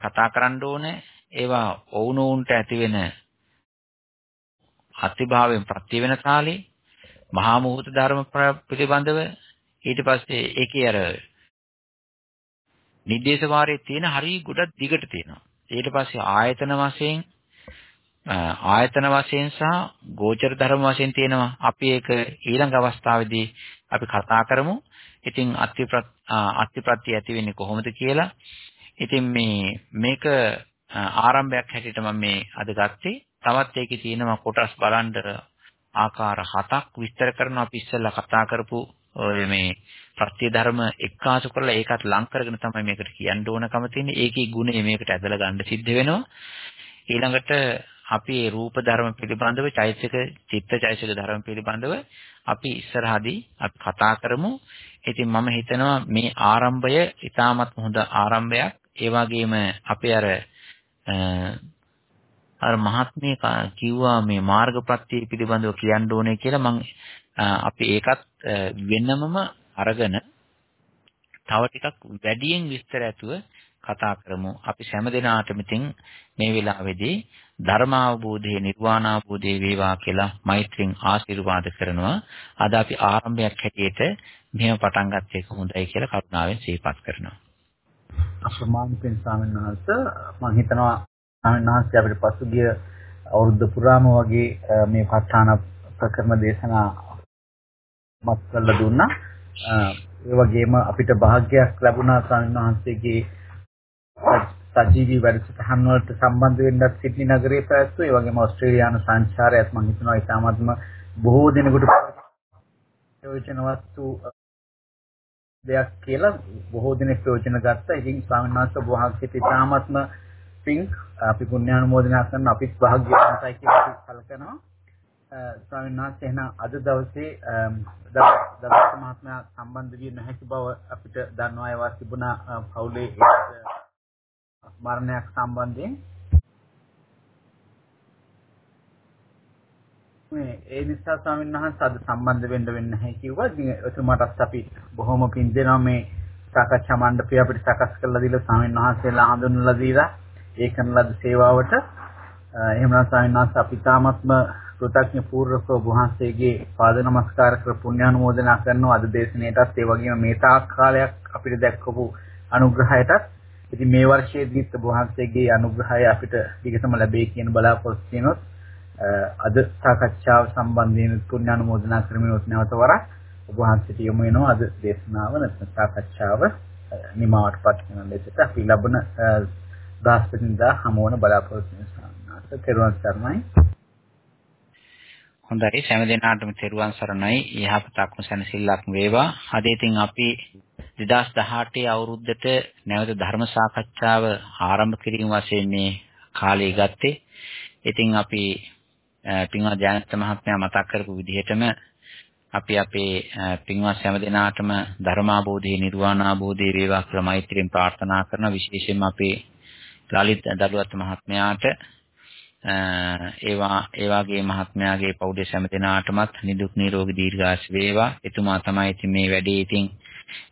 කතා කරන්න ඕනේ ඒවා වුණුන්ට ඇති වෙන අත්විභාවයෙන් ප්‍රත්‍ය වෙන කාලේ මහා මොහොත ධර්ම පිළිබඳව ඊට පස්සේ ඒකේ අර නිදේශ වාරයේ තියෙන හරිය ගොඩක් දිගට තියෙනවා. ඊට පස්සේ ආයතන වශයෙන් ආයතන වශයෙන් සහ ගෝචර ධර්ම වශයෙන් තියෙනවා. අපි ඒක ඊළඟ අවස්ථාවේදී අපි කතා කරමු. ඉතින් අත්‍යප්‍රත්‍ය ඇති වෙන්නේ කොහොමද කියලා. ඉතින් මේ මේක ආරම්භයක් හැටියට මම මේ අද ගත්තේ. තවත් ඒකේ තියෙනවා කොටස් බලන්න ආකාර හතක් විස්තර කරනවා අපි ඉස්සෙල්ලා කතා කරපු ඔය මේ ප්‍රත්‍ය ධර්ම එක්කාසු කරලා ඒකත් ලං කරගෙන තමයි මේකට කියන්න ඕනකම තියෙන්නේ. ඒකේ ගුණය මේකට ඇදලා ගන්න සිද්ධ වෙනවා. ඊළඟට අපි ඒ රූප ධර්ම පිළිබඳව චෛතසික චිත්ත චෛතසික ධර්ම පිළිබඳව අපි ඉස්සරහදී අපි කතා කරමු. ඉතින් මම හිතනවා මේ ආරම්භය ඉතාමත් හොඳ ආරම්භයක්. ඒ වගේම අපේ අර අර මහත්මිය කිව්වා මේ මාර්ගප්‍රත්‍ය පිළිබඳව කියන්න ඕනේ කියලා මම අපි ඒකත් වෙනමම අරගෙන තව ටිකක් වැඩියෙන් විස්තර ඇතුව කතා කරමු. අපි හැම දිනාටම ඉතින් මේ වෙලාවේදී ධර්ම අවබෝධයේ නිර්වාණ අවබෝධයේ වේවා කියලා මෛත්‍රියෙන් ආශිර්වාද කරනවා. අද අපි ආරම්භයක් හැටියට මෙහෙම පටන් ගත්ත එක හොඳයි කියලා කරුණාවෙන් සිහිපත් කරනවා. අප්‍රමාණ පින් ස්වාමීන් වහන්සේ මම හිතනවා ස්වාමීන් වහන්සේ අපිට පසුගිය අවුරුද්ද පුරාම වගේ මේ ප ဋ ාණ ප්‍රකරණ දේශනා මත් කරලා දුන්නා. ඒ වගේම අපිට වාග්යක් ලැබුණා ස්වාමීන් වහන්සේගේ සජීවී වැඩසටහන් වලට සම්බන්ධ වෙන්නත් සිඩ්නි නගරයේ පැවැත්වුවා. ඒ වගේම ඕස්ට්‍රේලියානු සංචාරයත් මම හිතනවා ඉතාමත්ම බොහෝ දෙනෙකුට ප්‍රයෝජනවත් වූ දෙයක් කියලා බොහෝ දෙනෙක් ප්‍රයෝජන ගත්තා. ඉතින් ස්වාමීන් වහන්සේ වහන්සේට ඉතාමත්ම පිං අපි පුණ්‍යානුමෝදනා කරන අපිත් වාග්යවන්තයි කියලා අපි කල්පනවා. ස්වාමීන් වහන්සේ එහෙනම් අද දවසේ දවස් මහත්මයා සම්බන්ධ විය නොහැකි බව අපිට දන්වා ඒවා තිබුණා පවුලේ මරණයක් සම්බන්ධයෙන් මේ ඒ නිසා ස්වාමීන් වහන්සේ අද සම්බන්ධ වෙන්න වෙන්නේ නැහැ කිව්වා. ඉතින් එතුමාටත් අපි බොහොම පින් දෙනවා මේ සාකච්ඡා මණ්ඩපය අපිට සකස් කරලා දීලා ස්වාමීන් වහන්සේලා හඳුන්වලා දීලා ඒ කරන ලද සේවාවට එහෙමනම් ස්වාමීන් වහන්සේ අපි තාමත්ම කෘතඥ පූර්වකව වහන්සේගේ පාද නමස්කාර කර පුණ්‍යානුමෝදනා කරනවා. අද දේශනාවටත් ඒ වගේම මේ තාක් කාලයක් අපිට දැක්කපු අනුග්‍රහයටත්. ඉතින් මේ වර්ෂයේදීත් වහන්සේගේ අනුග්‍රහය අපිට ටිකටම ලැබෙයි කියන බලාපොරොත්තු වෙනොත් අද සාකච්ඡාව සම්බන්ධයෙන් පුණ්‍යානුමෝදනා කරමින් උත් නැවත වරක් ඔබ වහන්සේට යොමු වෙනවා. අද දේශනාව නැත්නම් සාකච්ඡාව නිමවටපත් කරන ලෙසට අපි ලබන බ්‍රහස්පතින්දා හමුවන බලාපොරොත්තු වෙන සාන්නාස තෙරුවන් සරණයි. හොඳයි. සෑම දිනාටම තෙරුවන් සරණයි. යහපතක්ම සැනසෙල්ලක් වේවා. අද ඉතින් අපි 2018 අවුරුද්දට නැවත ධර්ම සාකච්ඡාව ආරම්භ කිරීම වශයෙන් මේ කාලය ගත්තේ. ඉතින් අපි පින්වත් ජයන්ත මහත්මයා මතක් කරපු විදිහටම අපි අපේ පින්වත් හැම දිනාටම ධර්මාභෝධී නිර්වාණාභෝධී වේවා කියලා මෛත්‍රියෙන් ප්‍රාර්ථනා කරන විශේෂයෙන්ම අපේ ලලිත් දලුවත් මහත්මයාට ඒවා ඒ වාගේ මහත්මයාගේ පෞද්ගල හැම දිනාටමත් නිදුක් නිරෝගී දීර්ඝාස වේවා. එතුමා තමයි ඉතින් මේ වැඩේ ඉතින්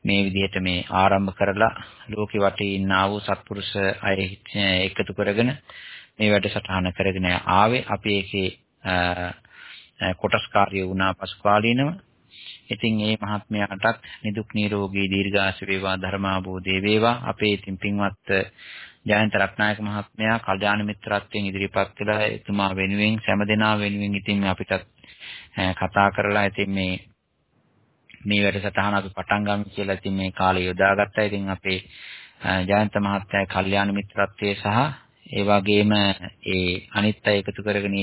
මේ විදිහට මේ ආරම්භ කරලා ලෝකෙ වටේ ඉන්න ආ වූ සත්පුරුෂ අය එකතු කරගෙන මේ වැඩසටහන කරගෙන ආවේ. අපි ඒකේ කොටස්කාරී වුණා පසුකාලීනව ඉතින් මේ මහත්මයාටත් නිදුක් නිරෝගී දීර්ඝාස වේවා ධර්මාභෝධේ වේවා. අපේ ඉතින් පින්වත් ජයන්ත රත්නායක මහත්මයා කල්යාණ මිත්‍රත්වයෙන් ඉදිරිපත් කළා එතුමා වෙනුවෙන් සෑම දෙනා වෙනුවෙන් ඉතින් අපිටත් කතා කරලා ඉතින් මේ මේ වැඩසටහන අපි පටන් ගමු කියලා ඉතින් මේ කාලය යොදාගත්තා. ඉතින් අපේ ජයන්ත මහත්තයාගේ කල්යාණ මිත්‍රත්වයේ සහ ඒ වගේම ඒ අනිත් අය එකතු කරගෙන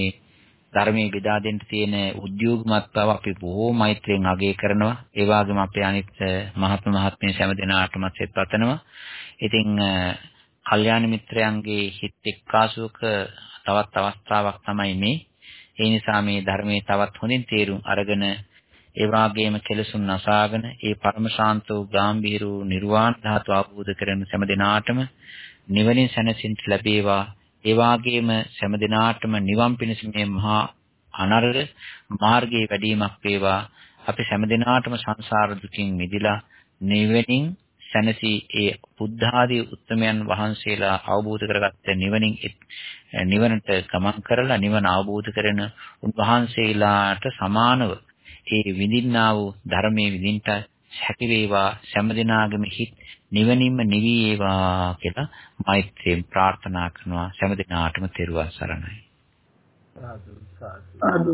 ධර්මයේ බෙදා දෙන්න තියෙන උද්‍යෝගමත් බව අපි බොහෝ මෛත්‍රියෙන් අගය කරනවා. ඒ වගේම අපේ අනිත් මහත්ම මහත්මිය සෑම දෙනාටම සෙත් පතනවා. ඉතින් කල්යාණ මිත්‍රයන්ගේ හිත එක්කාසුවක තවත් අවස්ථාවක් තමයි මේ. ඒ නිසා මේ ධර්මයේ තවත් හොඳින් තේරුම් අරගෙන ඒ වාගේම කෙලසුන් නසාගෙන ඒ පරම ශාන්ත වූ ගාම්භීර වූ නිර්වාණ ධාතු අවබෝධ කරගෙන සෑම දිනාටම නිවනින් සැනසෙන්න ලැබේවා. ඒ වාගේම සෑම දිනාටම නිවන් පිණිස මේ මහා අනර්ග මාර්ගයේ වැඩිමක් වේවා. අපි සෑම දිනාටම සංසාර දුකින් මිදිලා නිවනින් සැනසී ඒ බුද්ධ ආදී උත්තමයන් වහන්සේලා අවබෝධ කරගත්ත නිවනින් නිවනට ගමන් කරලා නිවන අවබෝධ කරන උන්වහන්සේලාට සමානව ඒ විඳින්නා වූ ධර්මයේ විඳින්ට හැකි වේවා සෑම දිනාගම හිත් නිවනින්ම නිවි වේවා කියලා මෛත්‍රියෙන් ප්‍රාර්ථනා කරනවා. සෑම දිනාටම තෙරුවන් සරණයි. සාදු සාදු